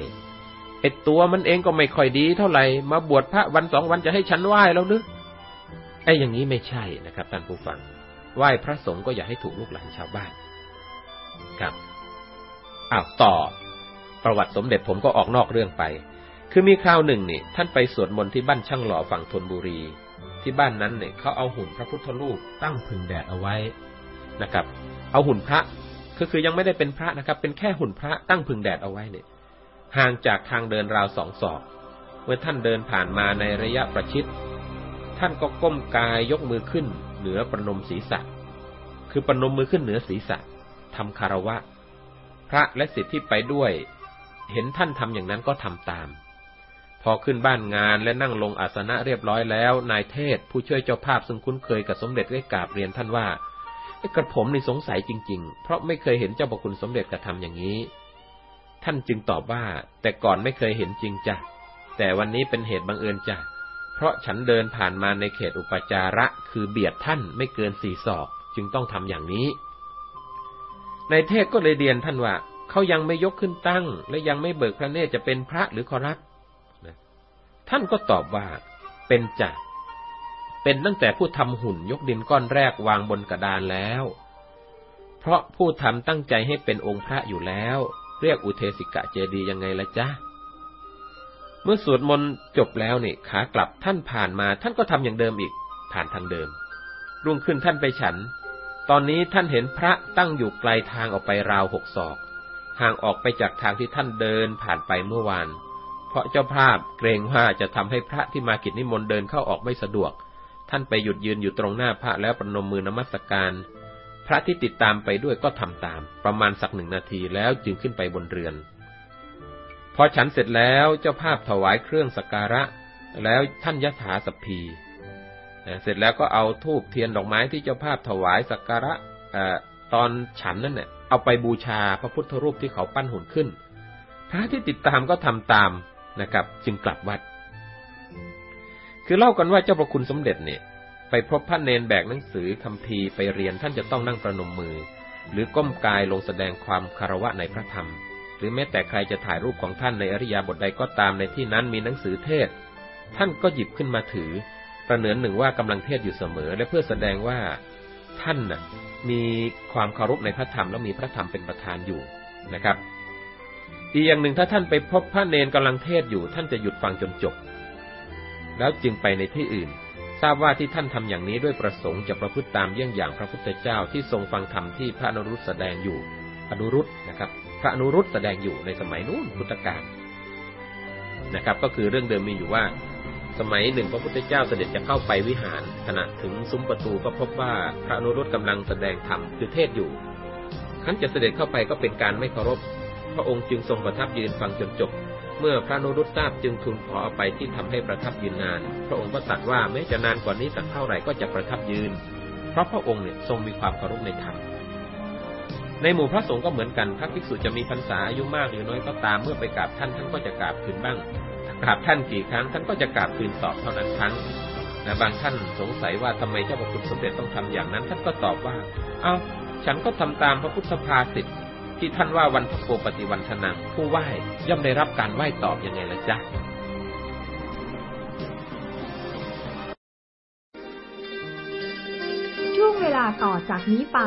Speaker 2: ไอตัวมันเองก็ไม่ค่อยดีเท่าไหร่ มาบวชพระวันสองวันจะให้ฉันไหว้แล้วหรือไอ้อย่างนี้ไม่ใช่นะครับท่านผู้ฟัง ไหว้พระสงฆ์ก็อย่าให้ถูกลูกหลานชาวบ้าน ครับ อ้าวต่อ ประวัติสมเด็จผมก็ออกนอกเรื่องไป คือมีคราวหนึ่งนี่ท่านไปสวดมนต์ที่บ้านช่างหล่อฝั่งธนบุรี ที่บ้านนั้นเนี่ยเขาเอาหุ่นพระพุทธรูปตั้งพึงแดดเอาไว้นะครับ เอาหุ่นพระก็คือยังไม่ได้เป็นพระนะครับ เป็นแค่หุ่นพระตั้งพึงแดดเอาไว้เนี่ย ห่างจากทางเดินราวสองศอก เมื่อท่านเดินผ่านมาในระยะประชิด ท่านก็ก้มกายยกมือขึ้นเหนือประนมศีรษะ คือประนมมือขึ้นเหนือศีรษะทำคารวะ พระและสิทธิ์ที่ไปด้วย เห็นท่านทำอย่างนั้นก็ทำตาม พอขึ้นบ้านงานและนั่งลงอาสนะเรียบร้อยแล้ว นายเทศผู้ช่วยเจ้าภาพซึ่งคุ้นเคยกับสมเด็จได้กราบเรียนท่านว่ากระผมในสงสัยจริง ๆ เพราะไม่เคยเห็นเจ้าประคุณสมเด็จกระทำอย่างนี้ ท่านจึงตอบว่า แต่ก่อนไม่เคยเห็นจริงจ้ะ แต่วันนี้เป็นเหตุบังเอิญจ้ะ เพราะฉันเดินผ่านมาในเขตอุปจาระ คือเบียดท่านไม่เกินสี่ศอก จึงต้องทำอย่างนี้ ในเทศก็เลยเรียนท่านว่าเขายังไม่ยกขึ้นตั้ง และยังไม่เบิกพระเนตรจะเป็นพระหรือขอรับท่านก็ตอบว่า เป็นจ้ะ เป็นตั้งแต่ผู้ทำหุ่นยกดินก้อนแรกวางบนกระดานแล้ว เพราะผู้ทำตั้งใจให้เป็นองค์พระอยู่แล้ว เรียกอุเทสิกะเจดียังไงละจ๊ะ เมื่อสวดมนต์จบแล้วนี่ขากลับท่านผ่านมาท่านก็ทำอย่างเดิมอีก ผ่านทางเดิม รุ่งขึ้นท่านไปฉัน ตอนนี้ท่านเห็นพระตั้งอยู่ไกลทางออกไปราวหกศอก ห่างออกไปจากทางที่ท่านเดินผ่านไปเมื่อวาน เพราะเจ้าภาพเกรงว่าจะทำให้พระที่มากิจนิมนต์เดินเข้าออกไม่สะดวก ท่านไปหยุดยืนอยู่ตรงหน้าพระแล้วประนมมือนมัสการ พระที่ติดตามไปด้วยก็ทำตาม ประมาณสักหนึ่งนาทีแล้วจึงขึ้นไปบนเรือน พอฉันเสร็จแล้วเจ้าภาพถวายเครื่องสักการะ แล้วท่านยถาสพีเสร็จแล้วก็เอาทูบเทียนดอกไม้ที่เจ้าภาพถวายสักการะตอนฉันนั่นเนี่ยเอาไปบูชาพระพุทธรูปที่เขาปั้นหุ่นขึ้น พระที่ติดตามก็ทำตามนะครับ จึงกลับวัด คือเล่ากันว่าเจ้าประคุณสมเด็จเนี่ย ไปพบพระเนนแบกหนังสือคำพีไปเรียนท่านจะต้องนั่งประนมมือ หรือก้มกายลงแสดงความคารวะในพระธรรม หรือแม้แต่ใครจะถ่ายรูปของท่านในอริยาบทใดก็ตามในที่นั้นมีหนังสือเทศ ท่านก็หยิบขึ้นมาถือ ประเนือนหนึ่งว่ากำลังเทศอยู่เสมอ และเพื่อแสดงว่า ท่านน่ะมีความเคารพในพระธรรมและมีพระธรรมเป็นประธานอยู่นะครับ อีกอย่างหนึ่งถ้าท่านไปพบพระเนนกำลังเทศอยู่ ท่านจะหยุดฟังจนจบ แล้วจึงไปในที่อื่น ทราบว่าที่ท่านทำอย่างนี้ด้วยประสงค์จะประพฤติตามเยี่ยงอย่างพระพุทธเจ้าที่ทรงฟังธรรมที่พระอนุรุตแสดงอยู่ อนุรุตนะครับ พระอนุรุตแสดงอยู่ในสมัยนู้นพุทธกาลนะครับ ก็คือเรื่องเดิมมีอยู่ว่า สมัยหนึ่งพระพุทธเจ้าเสด็จจะเข้าไปวิหารขณะถึงซุ้มประตูก็พบว่าพระอนุรุตกำลังแสดงธรรมคือเทศอยู่ขั้นจะเสด็จเข้าไปก็เป็นการไม่เคารพ พระองค์จึงทรงประทับยืนฟังจนจบ เมื่อพระนุรุตทราบจึงทูลขอไปที่ทำให้ประทับยืนนาน พระองค์ก็ตรัสว่าแม้จะนานกว่านี้สักเท่าไหร่ก็จะประทับยืน เพราะพระองค์เนี่ยทรงมีความเคารพในธรรมในหมู่พระสงฆ์ก็เหมือนกันพระภิกษุจะมีพรรษาอายุมากหรือน้อยก็ตามเมื่อไปกราบท่านท่านก็จะกราบคืนบ้างกราบท่านกี่ครั้งท่านก็จะกราบคืนตอบเท่านั้นครั้งนะบางท่านสงสัยว่าทำไมเจ้าพระคุณสมเด็จต้องทำอย่างนั้น ท่านก็ตอบว่า เอา้าฉันก็ทำตามพระพุทธภาษิต ที่ท่านว่าวันพโกปฏิวันชนังผู้ไหว้ย่อมได้รับการไหว้ตอบยังไงล่ะจ๊ะ
Speaker 1: ช่วงเวลาต่อจากนี้ไป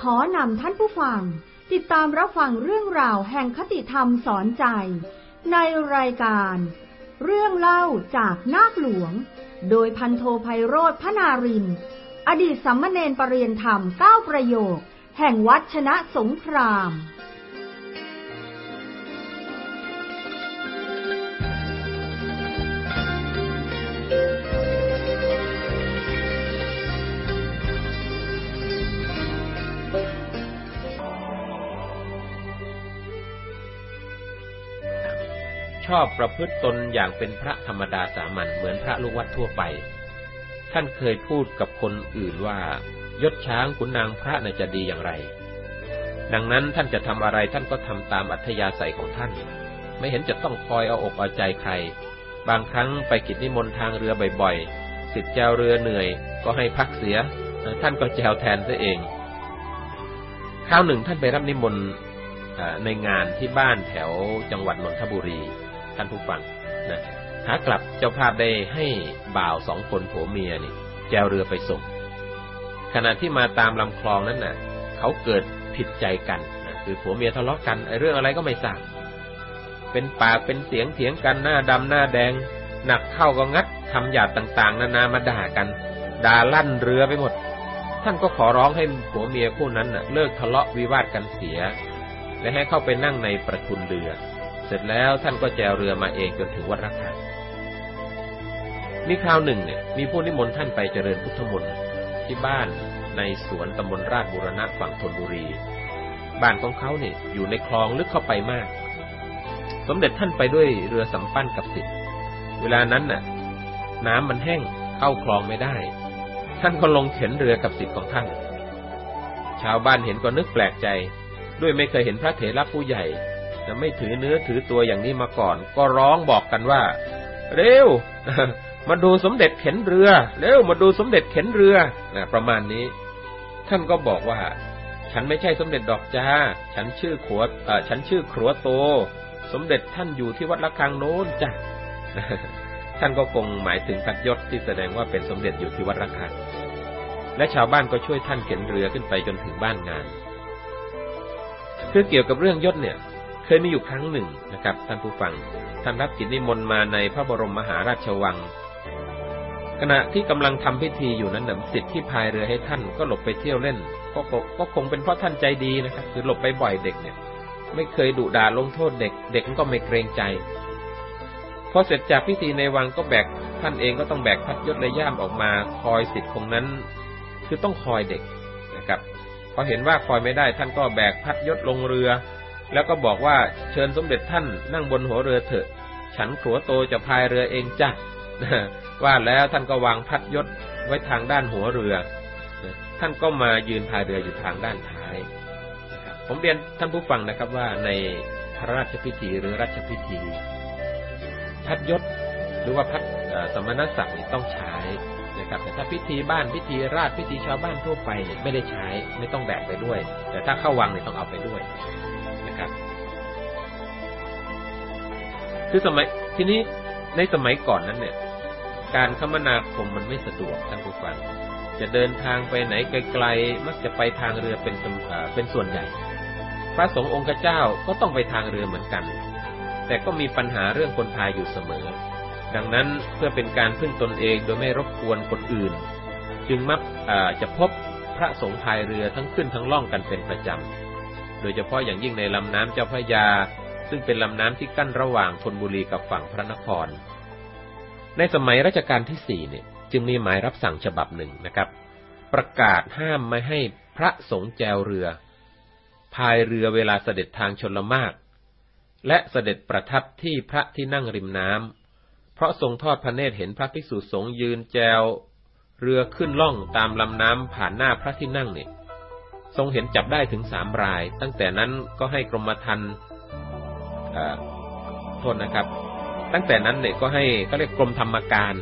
Speaker 1: ขอนำท่านผู้ฟัง ติดตามรับฟังเรื่องราวแห่งคติธรรมสอนใจ ในรายการ เรื่องเล่าจากนาคหลวง โดยพันโทไพโรธพนาริน อดีตสัมมเนนปรริยนธรรมเก้าประโยค แห่งวัดชนะสงคราม
Speaker 2: ชอบประพฤติตนอย่างเป็นพระธรรมดาสามัญเหมือนพระลูกวัดทั่วไป ท่านเคยพูดกับคนอื่นว่า ยศช้างขุนนางพระน่ะจะดีอย่างไร ดังนั้นท่านจะทำอะไรท่านก็ทำตามอัธยาศัยของท่าน ไม่เห็นจะต้องคอยเอาอกเอาใจใคร บางครั้งไปกิจนิมนต์ทางเรือบ่อยๆ สิทธิ์แจวเรือเหนื่อย ก็ให้พักเสีย ท่านก็แจวแทนซะเอง คราวหนึ่งท่านไปรับนิมนต์ในงานที่บ้านแถวจังหวัดนนทบุรี ท่านผู้ฟังนะขากลับเจ้าภาพได้ให้บ่าวสองคนผัวเมียนี่แจวเรือไปส่ง ขณะที่มาตามลำคลองนั้นน่ะ เขาเกิดผิดใจกันนะคือผัวเมียทะเลาะกันไอ้เรื่องอะไรก็ไม่ทราบเป็นปากเป็นเสียงเถียงกันหน้าดำหน้าแดง หนักเข้าก็งัดคำหยาบต่าง ๆ นานามาด่ากันด่าลั่นเรือไปหมด ท่านก็ขอร้องให้ผัวเมียคู่นั้นน่ะ เลิกทะเลาะวิวาทกันเสีย และให้เข้าไปนั่งในประทุนเรือ เสร็จแล้วท่านก็แจวเรือมาเองจนถึงวัดรักษามีคราวหนึ่งเนี่ยมีผู้นิมนต์ท่านไปเจริญพุทธมนต์ ที่บ้านในสวนตำบลราชบุรณะฝั่งธนบุรี บ้านของเขาเนี่ยอยู่ในคลองลึกเข้าไปมาก สมเด็จท่านไปด้วยเรือสำปั้นกับสิทธิ์เวลานั้นน่ะ น้ำมันแห้งเข้าคลองไม่ได้ ท่านก็ลงเข็นเรือกับสิทธิ์ของท่าน ชาวบ้านเห็นก็นึกแปลกใจ ด้วยไม่เคยเห็นพระเถระผู้ใหญ่จะไม่ถือเนื้อถือตัวอย่างนี้มาก่อน ก็ร้องบอกกันว่า เร็ว มาดูสมเด็จเข็นเรือเร็วมาดูสมเด็จเข็นเรือนะประมาณนี้ ท่านก็บอกว่า ฉันไม่ใช่สมเด็จดอกจ้า ฉันชื่อขวดฉันชื่อขรัวโต สมเด็จท่านอยู่ที่วัดละคังโน้นจ้ะท่านก็คงหมายถึงพัดยศที่แสดงว่าเป็นสมเด็จอยู่ที่วัดละคังและชาวบ้านก็ช่วยท่านเข็นเรือขึ้นไปจนถึงบ้านงาน คือเกี่ยวกับเรื่องยศเนี่ย เคยมีอยู่ครั้งหนึ่งนะครับ ท่านผู้ฟังท่านรับกิจนิมนต์มาในพระบรมมหาราชวัง ณะที่กำลังทำพิธีอยู่นั้นนสิทธิ์ที่พายเรือให้ท่านก็หลบไปเที่ยวเล่นก็ก็คงเป็นเพราะท่านใจดีนะครับคือหลบไปบ่อยเด็กเนี่ย ไม่เคยดุด่าลงโทษเด็ก เด็กก็ไม่เกรงใจพอเสร็จจากพิธีในวังก็แบกท่านเองก็ต้องแบกพัดยศและย่ามออกมา คอยสิทธิ์คงนั้น คือต้องคอยเด็กนะครับพอเห็นว่าคอยไม่ได้ท่านก็แบกพัดยศลงเรือ แล้วก็บอกว่าเชิญสมเด็จท่านนั่งบนหัวเรือเถอะ ฉันขัวโตจะพายเรือเองจ้ะ ว่าแล้วท่านก็วางพัดยศไว้ทางด้านหัวเรือ ท่านก็มายืนพายเรืออยู่ทางด้านท้ายผมเรียนท่านผู้ฟังนะครับว่าในพระราชพิธีหรือราชพิธี พัดยศหรือว่าพัดสมณศักดิ์ต้องใช้นะครับแต่ถ้าพิธีบ้านพิธีราชพิธีชาวบ้านทั่วไปเนี่ยไม่ได้ใช้ไม่ต้องแบกไปด้วย แต่ถ้าเข้าวังเนี่ยต้องเอาไปด้วยนะครับ คือสมัยทีนี้ในสมัยก่อนนั้นเนี่ย การคมนาคมมันไม่สะดวกท่านผู้ฟัง จะเดินทางไปไหนไกลๆ มักจะไปทางเรือเป็นเป็นส่วนใหญ่ พระสงฆ์องค์เจ้าก็ต้องไปทางเรือเหมือนกัน แต่ก็มีปัญหาเรื่องคนพายอยู่เสมอ ดังนั้นเพื่อเป็นการพึ่งตนเองโดยไม่รบกวนคนอื่น จึงมักจะพบพระสงฆ์พายเรือทั้งขึ้นทั้งล่องกันเป็นประจำ โดยเฉพาะอย่างยิ่งในลำน้ำเจ้าพระยา ซึ่งเป็นลำน้ำที่กั้นระหว่างธนบุรีกับฝั่งพระนคร ในสมัยรัชกาลที่สี่เนี่ยจึงมีหมายรับสั่งฉบับหนึ่งนะครับ ประกาศห้ามไม่ให้พระสงฆ์แจวเรือ พายเรือเวลาเสด็จทางชนละมาก และเสด็จประทับที่พระที่นั่งริมน้ำเพราะทรงทอดพระเนตรเห็นพระภิกษุสงฆ์ยืนแจวเรือขึ้นล่องตามลำน้ำผ่านหน้าพระที่นั่งเนี่ยทรงเห็นจับได้ถึงสามราย ตั้งแต่นั้นก็ให้กรมธรรม์โทษนะครับ ตั้งแต่นั้นเนี่ยก็ให้ก็เรียกกรมธรรมการ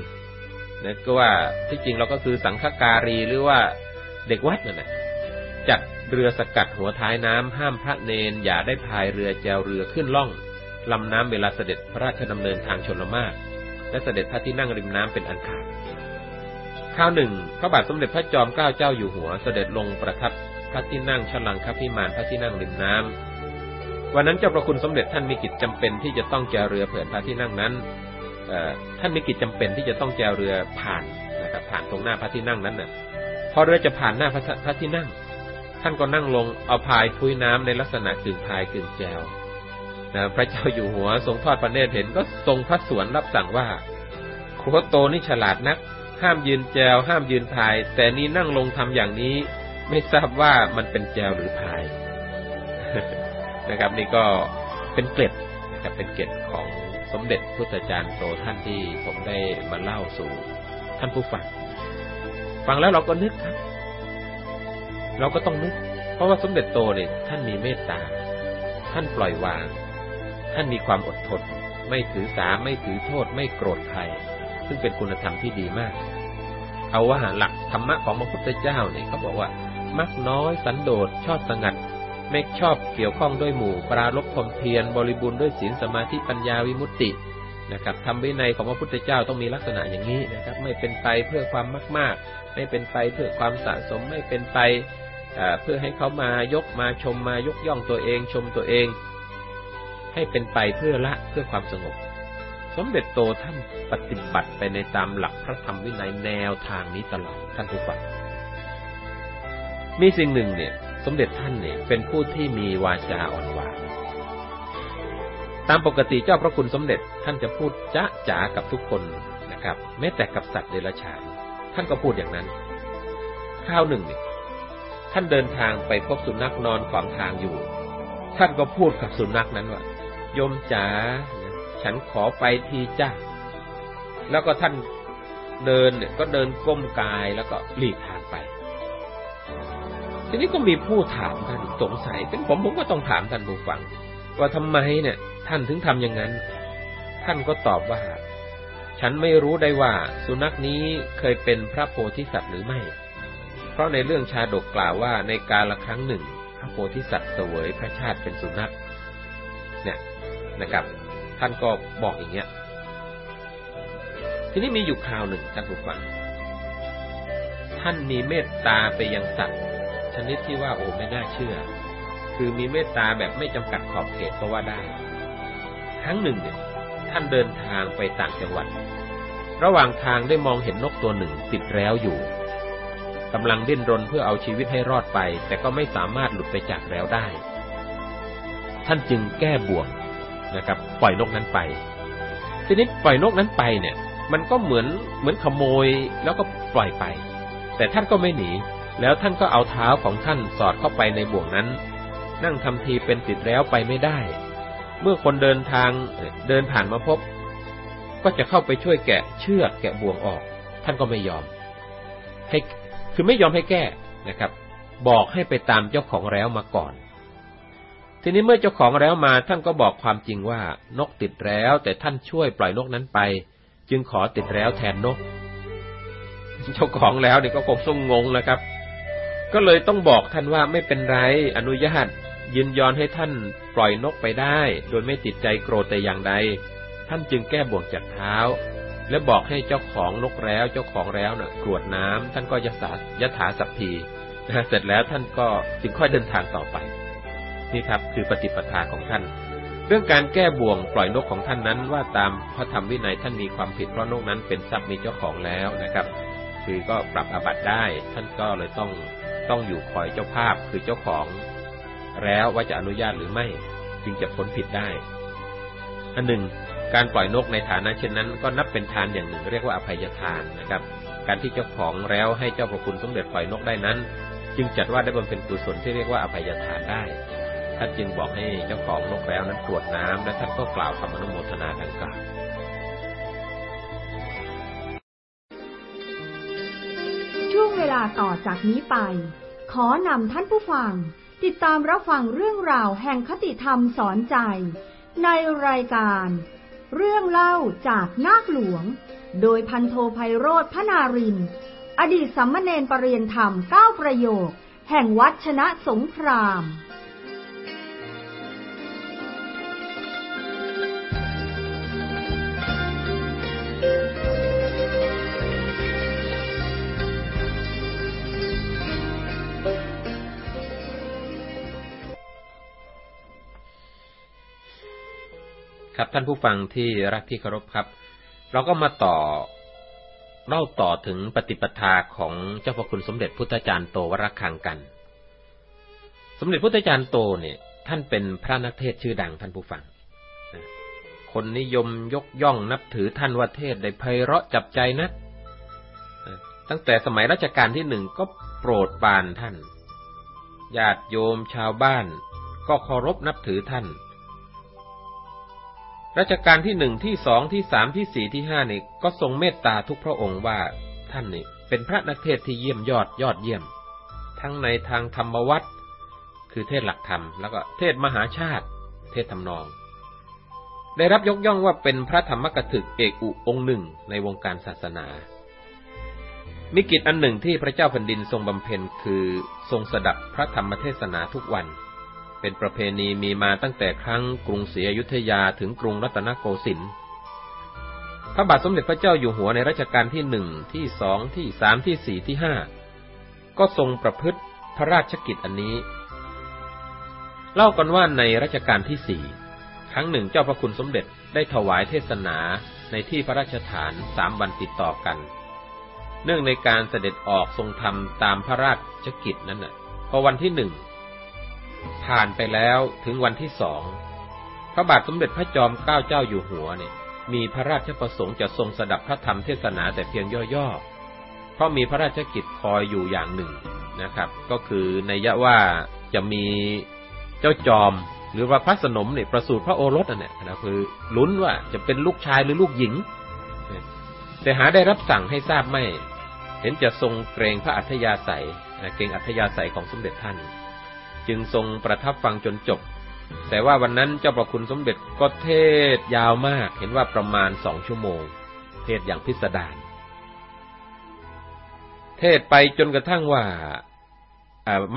Speaker 2: นะก็ว่าที่จริงเราก็คือสังฆการีหรือว่าเด็กวัดนั่นแหละจัดเรือสกัดหัวท้ายน้ำห้ามพระเนนอย่าได้พายเรือแจวเรือขึ้นล่องลำน้ำเวลาเสด็จพระราชดำเนินทางชนละมากและเสด็จพระที่นั่งริมน้ำเป็นอันขาดคราวหนึ่งพระบาทสมเด็จพระจอมเกล้าเจ้าอยู่หัวเสด็จลงประทับพระที่นั่งฉลังคพิมานพระที่นั่งริมน้ำ วันนั้นเจ้าประคุณสมเด็จท่านมีกิจจำเป็นที่จะต้องแจวเรือเผื่อพระที่นั่งนั้นท่านมีกิจจำเป็นที่จะต้องแจวเรือผ่านนะครับผ่านตรงหน้าพระที่นั่งนั้นน่ะพอเรือจะผ่านหน้าพระพระที่นั่ง ท่านก็นั่งลงเอาพายพุ้ยน้ำในลักษณะกึ่งพายกึ่งแจวนะพระเจ้าอยู่หัวทรงทอดพระเนตรเห็นก็ทรงพระสวนรับสั่งว่าครัวโตนี่ฉลาดนัก ห้ามยืนแจว ห้ามยืนพาย แต่นี้นั่งลงทำอย่างนี้ ไม่ทราบว่ามันเป็นแจวหรือพาย นะครับ นี่ก็เป็นเกล็ดนะครับเป็นเกล็ดของสมเด็จพุทธจารย์โตท่านที่ผมได้มาเล่าสู่ท่านผู้ฟังฟังแล้วเราก็นึกครับ เราก็ต้องนึก เพราะว่าสมเด็จโตเนี่ยท่านมีเมตตา ท่านปล่อยวาง ท่านมีความอดทน ไม่ถือสาไม่ถือโทษ ไม่โกรธใคร ซึ่งเป็นคุณธรรมที่ดีมาก เอาว่าหลักธรรมะของพระพุทธเจ้าเนี่ยเขาบอกว่า มักน้อยสันโดษชอบสงัด ไม่ชอบเกี่ยวข้องด้วยหมู่ ปราลบความเพียรบริบูรณ์ด้วยศีลสมาธิปัญญาวิมุตตินะครับทำวินัยของพระพุทธเจ้าต้องมีลักษณะอย่างนี้นะครับ ไม่เป็นไปเพื่อความมาก ๆ ไม่เป็นไปเพื่อความสะสมไม่เป็นไปเพื่อให้เขามายกมาชมมายกย่องตัวเองชมตัวเอง ให้เป็นไปเพื่อละเพื่อความสงบ สมเด็จโตท่านปฏิบัติไปในตามหลักพระธรรมวินัยแนวทางนี้ตลอดท่านผู้ฟังมีสิ่งหนึ่งเนี่ย สมเด็จท่านเนี่ยเป็นผู้ที่มีวาจาอ่อนหวานตามปกติเจ้าพระคุณสมเด็จท่านจะพูดจ้าจ๋ากับทุกคนนะครับ แม้แต่กับสัตว์เดรัจฉานท่านก็พูดอย่างนั้นข้าวหนึ่งเนี่ยท่านเดินทางไปพบสุนัขนอนขวางทางอยู่ ท่านก็พูดกับสุนัขนั้นว่าโยมจ๋าฉันขอไปทีจ้าแล้วก็ท่านเดินเนี่ยก็เดินก้มกายแล้วก็หลีกทาง ทีนี้ก็มีผู้ถามท่านสงสัย เป็นผมผมก็ต้องถามท่านผู้ฟัง ว่าทำไมเนี่ย ท่านถึงทำอย่างนั้น ท่านก็ตอบว่า ฉันไม่รู้ได้ว่า สุนัขนี้เคยเป็นพระโพธิสัตว์หรือไม่ เพราะในเรื่องชาดกกล่าวว่าในกาลครั้งหนึ่ง พระโพธิสัตว์เสวยพระชาติเป็นสุนัข เนี่ยนะครับ ท่านก็บอกอย่างเงี้ย ทีนี้มีอยู่คราวหนึ่งท่านผู้ฟัง ท่านมีเมตตาไปยังสัตว์ ชนิดที่ว่าโอ้ไม่น่าเชื่อ คือมีเมตตาแบบไม่จำกัดขอบเขตก็ว่าได้ ครั้งหนึ่งเนี่ยท่านเดินทางไปต่างจังหวัด ระหว่างทางได้มองเห็นนกตัวหนึ่งติดแล้วอยู่กำลังดิ้นรนเพื่อเอาชีวิตให้รอดไป แต่ก็ไม่สามารถหลุดไปจากแล้วได้ ท่านจึงแก้บ่วงนะครับ ปล่อยนกนั้นไป ทีนี้ปล่อยนกนั้นไปเนี่ย มันก็เหมือนเหมือนขโมยแล้วก็ปล่อยไป แต่ท่านก็ไม่หนี แล้วท่านก็เอาเท้าของท่านสอดเข้าไปในบ่วงนั้น นั่งทำทีเป็นติดแล้วไปไม่ได้ เมื่อคนเดินทางเดินผ่านมาพบ ก็จะเข้าไปช่วยแกะเชือกแกะบ่วงออก ท่านก็ไม่ยอม ให้คือไม่ยอมให้แก้นะครับ บอกให้ไปตามเจ้าของแล้วมาก่อน ทีนี้เมื่อเจ้าของแล้วมาท่านก็บอกความจริงว่านกติดแล้ว แต่ท่านช่วยปล่อยนกนั้นไป จึงขอติดแล้วแทนนกเจ้าของแล้วเนี่ยก็คงทรงงงแล้วครับ ก็เลยต้องบอกท่านว่าไม่เป็นไร อนุญาตยินยอนให้ท่านปล่อยนกไปได้ โดยไม่ติดใจโกรธแต่อย่างใด ท่านจึงแก้บ่วงจากเท้า และบอกให้เจ้าของนกแล้วเจ้าของแล้วนะ่ะกรวดน้ำท่านก็ยสายถาสัพพีนะเสร็จแล้วท่านก็จึงค่อยเดินทางต่อไป นี่ครับคือปฏิปทาของท่าน เรื่องการแก้บ่วงปล่อยนกของท่านนั้นว่าตามพระธรรมวินัยท่านมีความผิดเพราะนกนั้นเป็นทรัพย์มีเจ้าของแล้วนะครับ คือก็ปรับอาบัติได้ท่านก็เลยต้อง ต้องอยู่คอยเจ้าภาพคือเจ้าของ แล้วว่าจะอนุญาตหรือไม่จึงจะพ้นผิดได้ อันหนึ่ง การปล่อยนกในฐานะเช่นนั้น ก็นับเป็นทานอย่างหนึ่ง เรียกว่าอภัยทานนะครับ การที่เจ้าของแล้วให้เจ้าพระคุณสมเด็จปล่อยนกได้นั้น จึงจัดว่าได้บำเพ็ญกุศลที่เรียกว่าอภัยทานได้ท่านจึงบอกให้เจ้าของนกแล้วนั้นตรวจน้ำและท่านก็กล่าวคำอนุโมทนาดังกล่าว
Speaker 1: ต่อจากนี้ไป ขอนำท่านผู้ฟัง ติดตามรับฟังเรื่องราวแห่งคติธรรมสอนใจ ในรายการ เรื่องเล่าจากนาคหลวง โดยพันโทไพโรธพนาริน อดีตสัมมเนนปรริยนธรรมเก้าประโยค แห่งวัดชนะสงคราม
Speaker 2: ครับ ท่านผู้ฟังที่รักที่เคารพครับ เราก็มาต่อเล่าต่อถึงปฏิปทาของเจ้าพระคุณสมเด็จพุทธจารย์โตวรคังกัน สมเด็จพุทธจารย์โตเนี่ย ท่านเป็นพระนักเทศชื่อดังท่านผู้ฟัง คนนิยมยกย่องนับถือท่านว่าเทศได้ไพเราะจับใจนะตั้งแต่สมัยรัชกาลที่หนึ่งก็โปรดปานท่านญาติโยมชาวบ้านก็เคารพนับถือท่าน รัชกาลที่หนึ่งที่สองที่สามที่สี่ที่ห้านี่ก็ทรงเมตตาทุกพระองค์ว่าท่านนี่เป็นพระนักเทศที่เยี่ยมยอดยอดเยี่ยม ทั้งในทางธรรมวัตรคือเทศหลักธรรม แล้วก็เทศมหาชาติ เทศทำนอง ได้รับยกย่องว่าเป็นพระธรรมกถึกเอกอุองค์หนึ่งในวงการศาสนามีกิจอันหนึ่งที่พระเจ้าแผ่นดินทรงบำเพ็ญคือทรงสดับพระธรรมเทศนาทุกวัน เป็นประเพณีมีมาตั้งแต่ครั้งกรุงศรีอยุธยาถึงกรุงรัตนโกสินทร์พระบาทสมเด็จพระเจ้าอยู่หัวในรัชกาลที่หนึ่งที่สองที่สามที่สี่ที่ห้าก็ทรงประพฤติพระราชกิจอันนี้ เล่ากันว่าในรัชกาลที่สี่ครั้งหนึ่งเจ้าพระคุณสมเด็จได้ถวายเทศนาในที่พระราชฐานสามวันติดต่อกัน เนื่องในการเสด็จออกทรงธรรมตามพระราชกิจนั้นน่ะ พอวันที่หนึ่ง ผ่านไปแล้วถึงวันที่สอง พระบาทสมเด็จพระจอมเกล้าเจ้าอยู่หัวเนี่ยมีพระราชประสงค์จะทรงสดับพระธรรมเทศนาแต่เพียงย่อๆ เพราะมีพระราชกิจคอยอยู่อย่างหนึ่งนะครับ ก็คือในยะว่าจะมีเจ้าจอม หรือว่าพระสนมเนี่ยประสูติพระโอรสเนี่ยนะคือลุ้นว่าจะเป็นลูกชายหรือลูกหญิง แต่หาได้รับสั่งให้ทราบไม่ เห็นจะทรงเกรงพระอัธยาศัยเกรงอัธยาศัยของสมเด็จท่าน จึงทรงประทับฟังจนจบ แต่ว่าวันนั้นเจ้าประคุณสมเด็จก็เทศยาวมากเห็นว่าประมาณสองชั่วโมง เทศอย่างพิสดารเทศไปจนกระทั่งว่า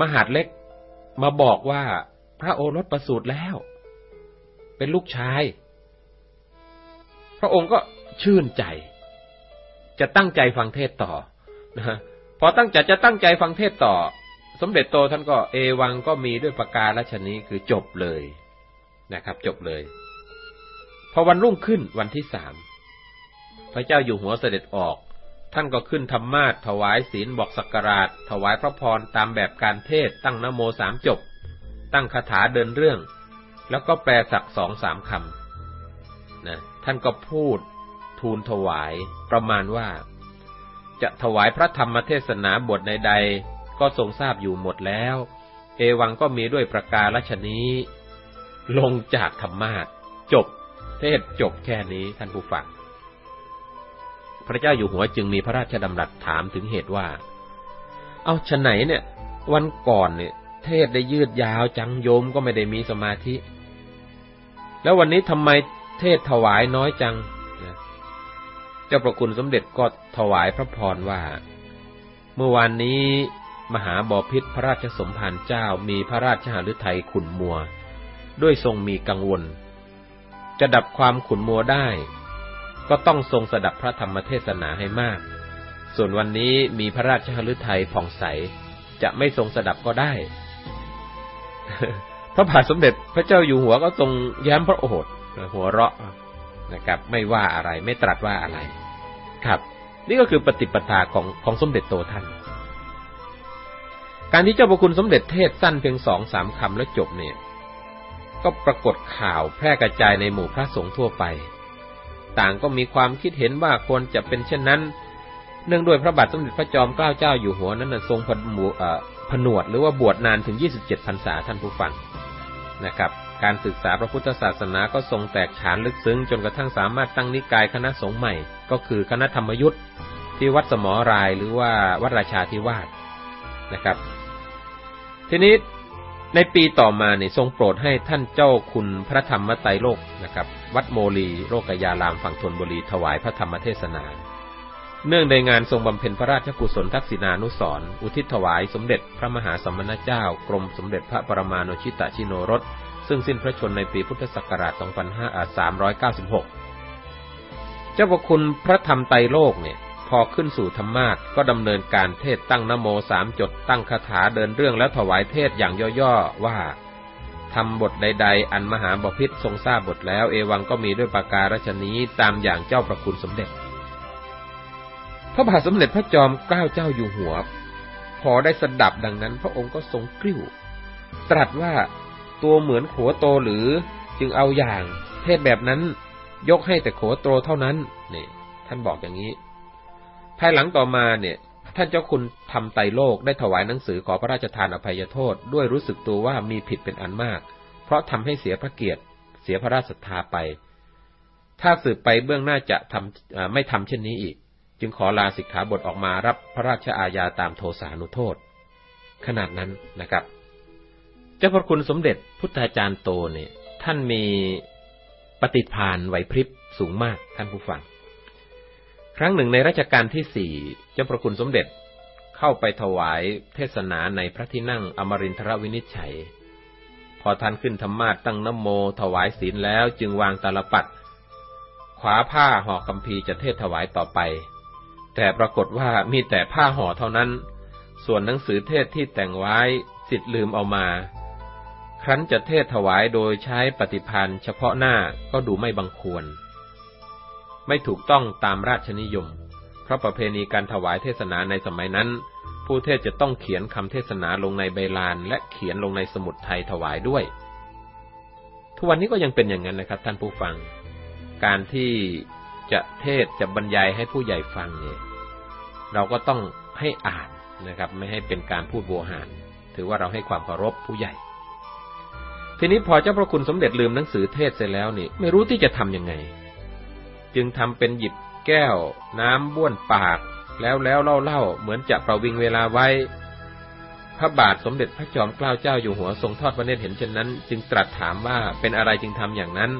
Speaker 2: มหาดเล็กมาบอกว่าพระโอรสประสูติแล้ว เป็นลูกชาย พระองค์ก็ชื่นใจ จะตั้งใจฟังเทศต่อนะพอตั้งใจจะตั้งใจฟังเทศต่อ สมเด็จโตท่านก็เอวังก็มีด้วยประการละชนี้คือจบเลยนะครับ จบเลย พอวันรุ่งขึ้นวันที่สามพระเจ้าอยู่หัวเสด็จออก ท่านก็ขึ้นธรรมาทถวายศีลบอกสักการะถวายพระพรตามแบบการเทศ ตั้งนโมสามจบ ตั้งคาถาเดินเรื่อง แล้วก็แปลสักสองสามคำนะท่านก็พูดทูลถวายประมาณว่า จะถวายพระธรรมเทศนาบทใด ก็ทรงทราบอยู่หมดแล้ว เอวังก็มีด้วยประการลชนี้ ลงจากธรรมาทจบ เทศจบแค่นี้ท่านผู้ฟังพระเจ้าอยู่หัวจึงมีพระราชดำรัสถามถึงเหตุว่า เอาฉไหนเนี่ย วันก่อนเนี่ย เทศได้ยืดยาวจังโยมก็ไม่ได้มีสมาธิ แล้ววันนี้ทำไมเทศถวายน้อยจังเจ้าประคุณสมเด็จก็ถวายพระพรว่า เมื่อวานนี้ มหาบอพิษพระราชสมภารเจ้ามีพระราชหฤทัยขุนมัว ด้วยทรงมีกังวล จะดับความขุนมัวได้ ก็ต้องทรงสดับพระธรรมเทศนาให้มาก ส่วนวันนี้มีพระราชหฤทัยผ่องใส จะไม่ทรงสดับก็ได้ พระบาทสมเด็จพระเจ้าอยู่หัวก็ทรงแย้มพระโอษฐ์หัวเราะนะครับ ไม่ว่าอะไรไม่ตรัสว่าอะไร ครับ นี่ก็คือปฏิปทาของของสมเด็จโตท่าน การที่เจ้าพระคุณสมเด็จเทศสั้นเพียงสองสามคำแล้วจบเนี่ย ก็ปรากฏข่าวแพร่กระจายในหมู่พระสงฆ์ทั่วไป ต่างก็มีความคิดเห็นว่าควรจะเป็นเช่นนั้น เนื่องด้วยพระบาทสมเด็จพระจอมเกล้าเจ้าอยู่หัวนั้นทรงผนวดหรือว่าบวชนานถึง 27พรรษาท่านผู้ฟังนะครับ การศึกษาพระพุทธศาสนาก็ทรงแตกฉานลึกซึ้งจนกระทั่งสามารถตั้งนิกายคณะสงฆ์ใหม่ ก็คือคณะธรรมยุทธ์ที่วัดสมอรายหรือว่าวัดราชาธิวาสนะครับ ทีนี้ในปีต่อมาเนี่ยทรงโปรดให้ท่านเจ้าคุณพระธรรมไตรโลกนะครับ วัดโมลีโรกยารามฝั่งธนบุรีถวายพระธรรมเทศนา เนื่องในงานทรงบำเพ็ญพระราชกุศลทักษิณานุสรอุทิศถวายสมเด็จพระมหาสมณเจ้า กรมสมเด็จพระปรมาณชิตาชิโนรส ซึ่งสิ้นพระชนในปีพุทธศักราช 2596 เจ้าพระคุณพระธรรมไตรโลกเนี่ย พอขึ้นสู่ธรรมาทก็ดำเนินการเทศตั้งนโมสามจดตั้งคาถาเดินเรื่องแล้วถวายเทศอย่างย่อๆว่าทำบทใด ๆ อันมหาบพิษทรงทราบบทแล้วเอวังก็มีด้วยประการชนี้ตามอย่างเจ้าประคุณสมเด็จ พระบาทสมเด็จพระจอมเกล้าเจ้าอยู่หัว พอได้สดับดังนั้น พระองค์ก็ทรงกริ้ว ตรัสว่าตัวเหมือนขัวโตหรือจึงเอาอย่าง เทศแบบนั้นยกให้แต่ขัวโตเท่านั้นนี่ท่านบอกอย่างนี้ ภายหลังต่อมาเนี่ยท่านเจ้าคุณทำไตโลกได้ถวายหนังสือขอพระราชทานอภัยโทษ ด้วยรู้สึกตัวว่ามีผิดเป็นอันมาก เพราะทำให้เสียพระเกียรติ เสียพระราชศรัทธาไป ถ้าสืบไปเบื้องหน้าจะทำไม่ทำเช่นนี้อีก จึงขอลาสิกขาบทออกมารับพระราชอาญาตามโทสานุโทษ ขนาดนั้นนะครับ เจ้าพระคุณสมเด็จพุทธาจารย์โตเนี่ยท่านมีปฏิภาณไหวพริบสูงมากท่านผู้ฟัง ครั้งหนึ่งในรัชกาลที่สี่เจ้าพระคุณสมเด็จเข้าไปถวายเทศนาในพระที่นั่งอมรินทรวินิจฉัย พอท่านขึ้นธรรมาตั้งน้ำโม ถวายศีลแล้วจึงวางตาลปัดขวาผ้าห่อคำพีจะเทศถวายต่อไป แต่ปรากฏว่ามีแต่ผ้าห่อเท่านั้น ส่วนหนังสือเทศที่แต่งไว้สิทธิ์ลืมเอามา ครั้นจะเทศถวายโดยใช้ปฏิพันธ์เฉพาะหน้าก็ดูไม่บังควร ไม่ถูกต้องตามราชนิยม เพราะประเพณีการถวายเทศนาในสมัยนั้น ผู้เทศจะต้องเขียนคำเทศนาลงในใบลาน และเขียนลงในสมุดไทยถวายด้วย ทุกวันนี้ก็ยังเป็นอย่างนั้นนะครับ ท่านผู้ฟัง การที่จะเทศจะบรรยายให้ผู้ใหญ่ฟังเนี่ย เราก็ต้องให้อ่านนะครับ ไม่ให้เป็นการพูดโวหาร ถือว่าเราให้ความเคารพผู้ใหญ่ ทีนี้พอเจ้าพระคุณสมเด็จลืมหนังสือเทศเสร็จแล้วนี่ ไม่รู้ที่จะทํำยังไง จึงทำเป็นหยิบแก้ว น้ำบ้วนปาก แล้วแล้วเล่าเล่าเหมือนจะประวิงเวลาไว้ พระบาทสมเด็จพระจอมเกล้าเจ้าอยู่หัวทรงทอดพระเนตรเห็นเช่นนั้น จึงตรัสถามว่าเป็นอะไรจึงทำอย่างนั้น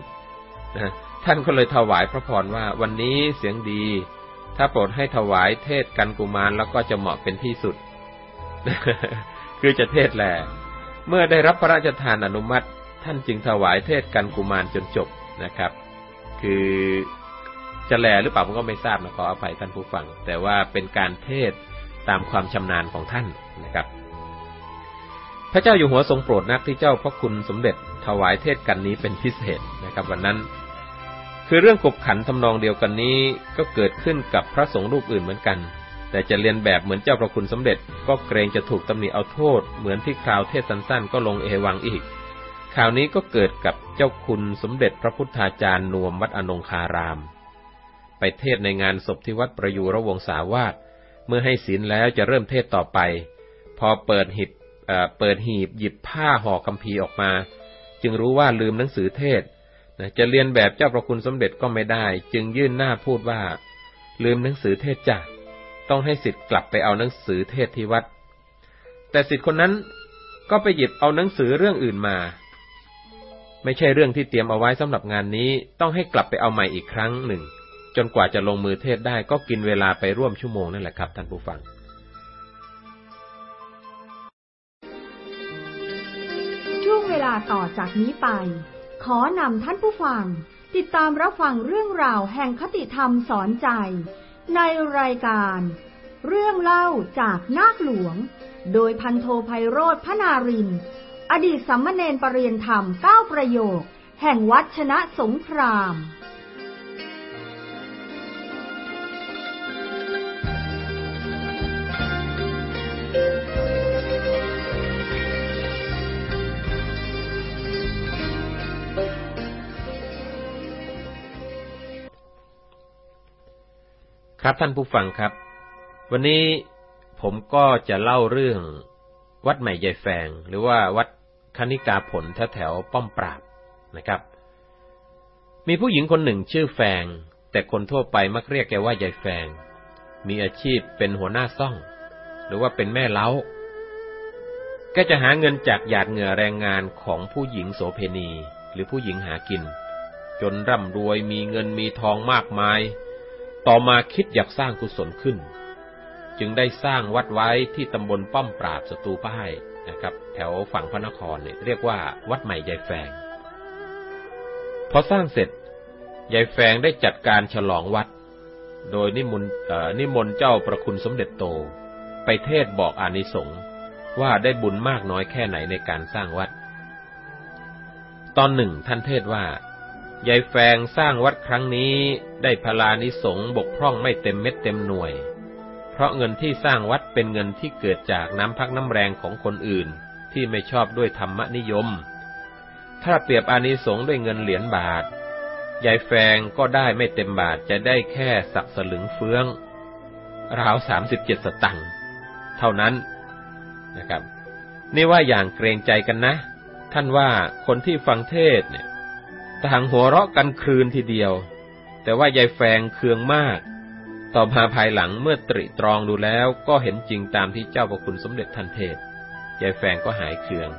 Speaker 2: นะท่านก็เลยถวายพระพรว่าวันนี้เสียงดี ถ้าโปรดให้ถวายเทศกันกุมารแล้วก็จะเหมาะเป็นที่สุด คือจะเทศแหละเมื่อได้รับพระราชทานอนุมัติ ท่านจึงถวายเทศกันกุมารจนจบนะครับ คือ จะแลหรือเปล่าผมก็ไม่ทราบนะขออภัยท่านผู้ฟัง แต่ว่าเป็นการเทศตามความชำนาญของท่านนะครับ พระเจ้าอยู่หัวทรงโปรดนักที่เจ้าพระคุณสมเด็จถวายเทศกันนี้เป็นพิเศษนะครับ วันนั้น คือเรื่องขบขันทำนองเดียวกันนี้ก็เกิดขึ้นกับพระสงฆ์รูปอื่นเหมือนกัน แต่จะเรียนแบบเหมือนเจ้าพระคุณสมเด็จ ก็เกรงจะถูกตำหนิเอาโทษ เหมือนที่คราวเทศสั้นๆ ก็ลงเอวังอีกข่าวนี้ก็เกิดกับเจ้าคุณสมเด็จพระพุทธาจารย์นวมวัดอนงคาราม ไปเทศในงานศพที่วัดประยูรวงศาวาสเมื่อให้ศีลแล้วจะเริ่มเทศต่อไป พอเปิดหิบเปิดหีบหยิบผ้าห่อคำพีออกมา จึงรู้ว่าลืมหนังสือเทศจะเรียนแบบเจ้าประคุณสมเด็จก็ไม่ได้ จึงยื่นหน้าพูดว่า ลืมหนังสือเทศจ้ะต้องให้สิทธิ์กลับไปเอาหนังสือเทศที่วัด แต่สิทธิ์คนนั้นก็ไปหยิบเอาหนังสือเรื่องอื่นมา ไม่ใช่เรื่องที่เตรียมเอาไว้สำหรับงานนี้ต้องให้กลับไปเอาใหม่อีกครั้งหนึ่ง จนกว่าจะลงมือเทศได้ก็กินเวลาไปร่วมชั่วโมงนั่นแหละครับท่านผู้ฟัง
Speaker 1: ช่วงเวลาต่อจากนี้ไป ขอนำท่านผู้ฟัง ติดตามรับฟังเรื่องราวแห่งคติธรรมสอนใจ ในรายการ เรื่องเล่าจากนาคหลวง โดยพันโทไพโรธพนาริน อดีตสัมมเนนปรริยนธรรมเก้าประโยค แห่งวัดชนะสงคราม
Speaker 2: ครับท่านผู้ฟังครับ วันนี้ผมก็จะเล่าเรื่องวัดใหม่ใหญ่แฝง หรือว่าวัดคณิกาผลแถวแถวป้อมปราบนะครับ มีผู้หญิงคนหนึ่งชื่อแฝง แต่คนทั่วไปมักเรียกแกว่าใหญ่แฝง มีอาชีพเป็นหัวหน้าซ่อง หรือว่าเป็นแม่เล้าก็จะหาเงินจากหยาดเหงื่อแรงงานของผู้หญิงโสเพณี หรือผู้หญิงหากิน จนร่ำรวยมีเงินมีทองมากมาย ต่อมาคิดอยากสร้างกุศลขึ้น จึงได้สร้างวัดไว้ที่ตำบลป้อมปราบสตูป้ายนะครับ แถวฝั่งพระนครเนี่ยเรียกว่าวัดใหม่ยายแฝงพอสร้างเสร็จยายแฝงได้จัดการฉลองวัด โดยนิมนต์นิมนต์เจ้าประคุณสมเด็จโต ไปเทศบอกอานิสงส์ว่าได้บุญมากน้อยแค่ไหนในการสร้างวัด ตอนหนึ่งท่านเทศว่ายายแฟงสร้างวัดครั้งนี้ ได้พลานิสงบกพร่องไม่เต็มเม็ดเต็มหน่วย เพราะเงินที่สร้างวัดเป็นเงินที่เกิดจากน้ำพักน้ำแรงของคนอื่น ที่ไม่ชอบด้วยธรรมนิยม ถ้าเปรียบอานิสงด้วยเงินเหรียญบาท ยายแฟงก็ได้ไม่เต็มบาทจะได้แค่สักสลึงเฟือง ราวสามสิบเจ็ดสตังค์เท่านั้นนะครับ นี่ว่าอย่างเกรงใจกันนะ ท่านว่าคนที่ฟังเทศเนี่ยต่างหัวเราะกันคืนทีเดียว แต่ว่ายายแฟงเคืองมาก ต่อมาภายหลังเมื่อตริตรองดูแล้วก็เห็นจริงตามที่เจ้าประคุณสมเด็จทันเทศยายแฟงก็หายเคือง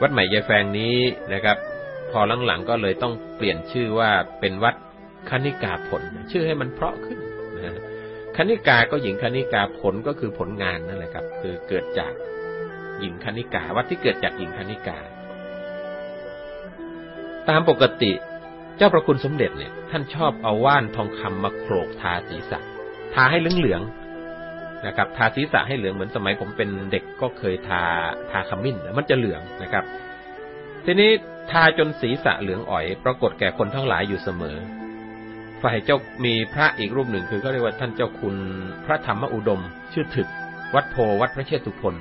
Speaker 2: วัดใหม่ยายแฟงนี้นะครับ พอหลังๆก็เลยต้องเปลี่ยนชื่อว่าเป็นวัดคณิกาผล ชื่อให้มันเพราะขึ้นนะคณิกาก็หญิงคณิกาผลก็คือผลงานนั่นแหละครับ คือเกิดจากหญิงคณิกาวัดที่เกิดจากหญิงคณิกา ตามปกติ เจ้าประคุณสมเด็จเนี่ย ท่านชอบเอาว่านทองคำมาโขลกทาศีรษะ ทาให้เหลืองๆนะครับ ทาศีรษะให้เหลืองเหมือนสมัยผมเป็นเด็กก็เคยทาทาขมิ้นมันจะเหลืองนะครับ ทีนี้ทาจนศีรษะเหลืองอ่อย ปรากฏแก่คนทั้งหลายอยู่เสมอ ฝ่ายเจ้ามีพระอีกรูปหนึ่งคือเขาเรียกว่าท่านเจ้าคุณพระธรรมอุดม ชื่อถึก วัดโพวัดพระเชตุพน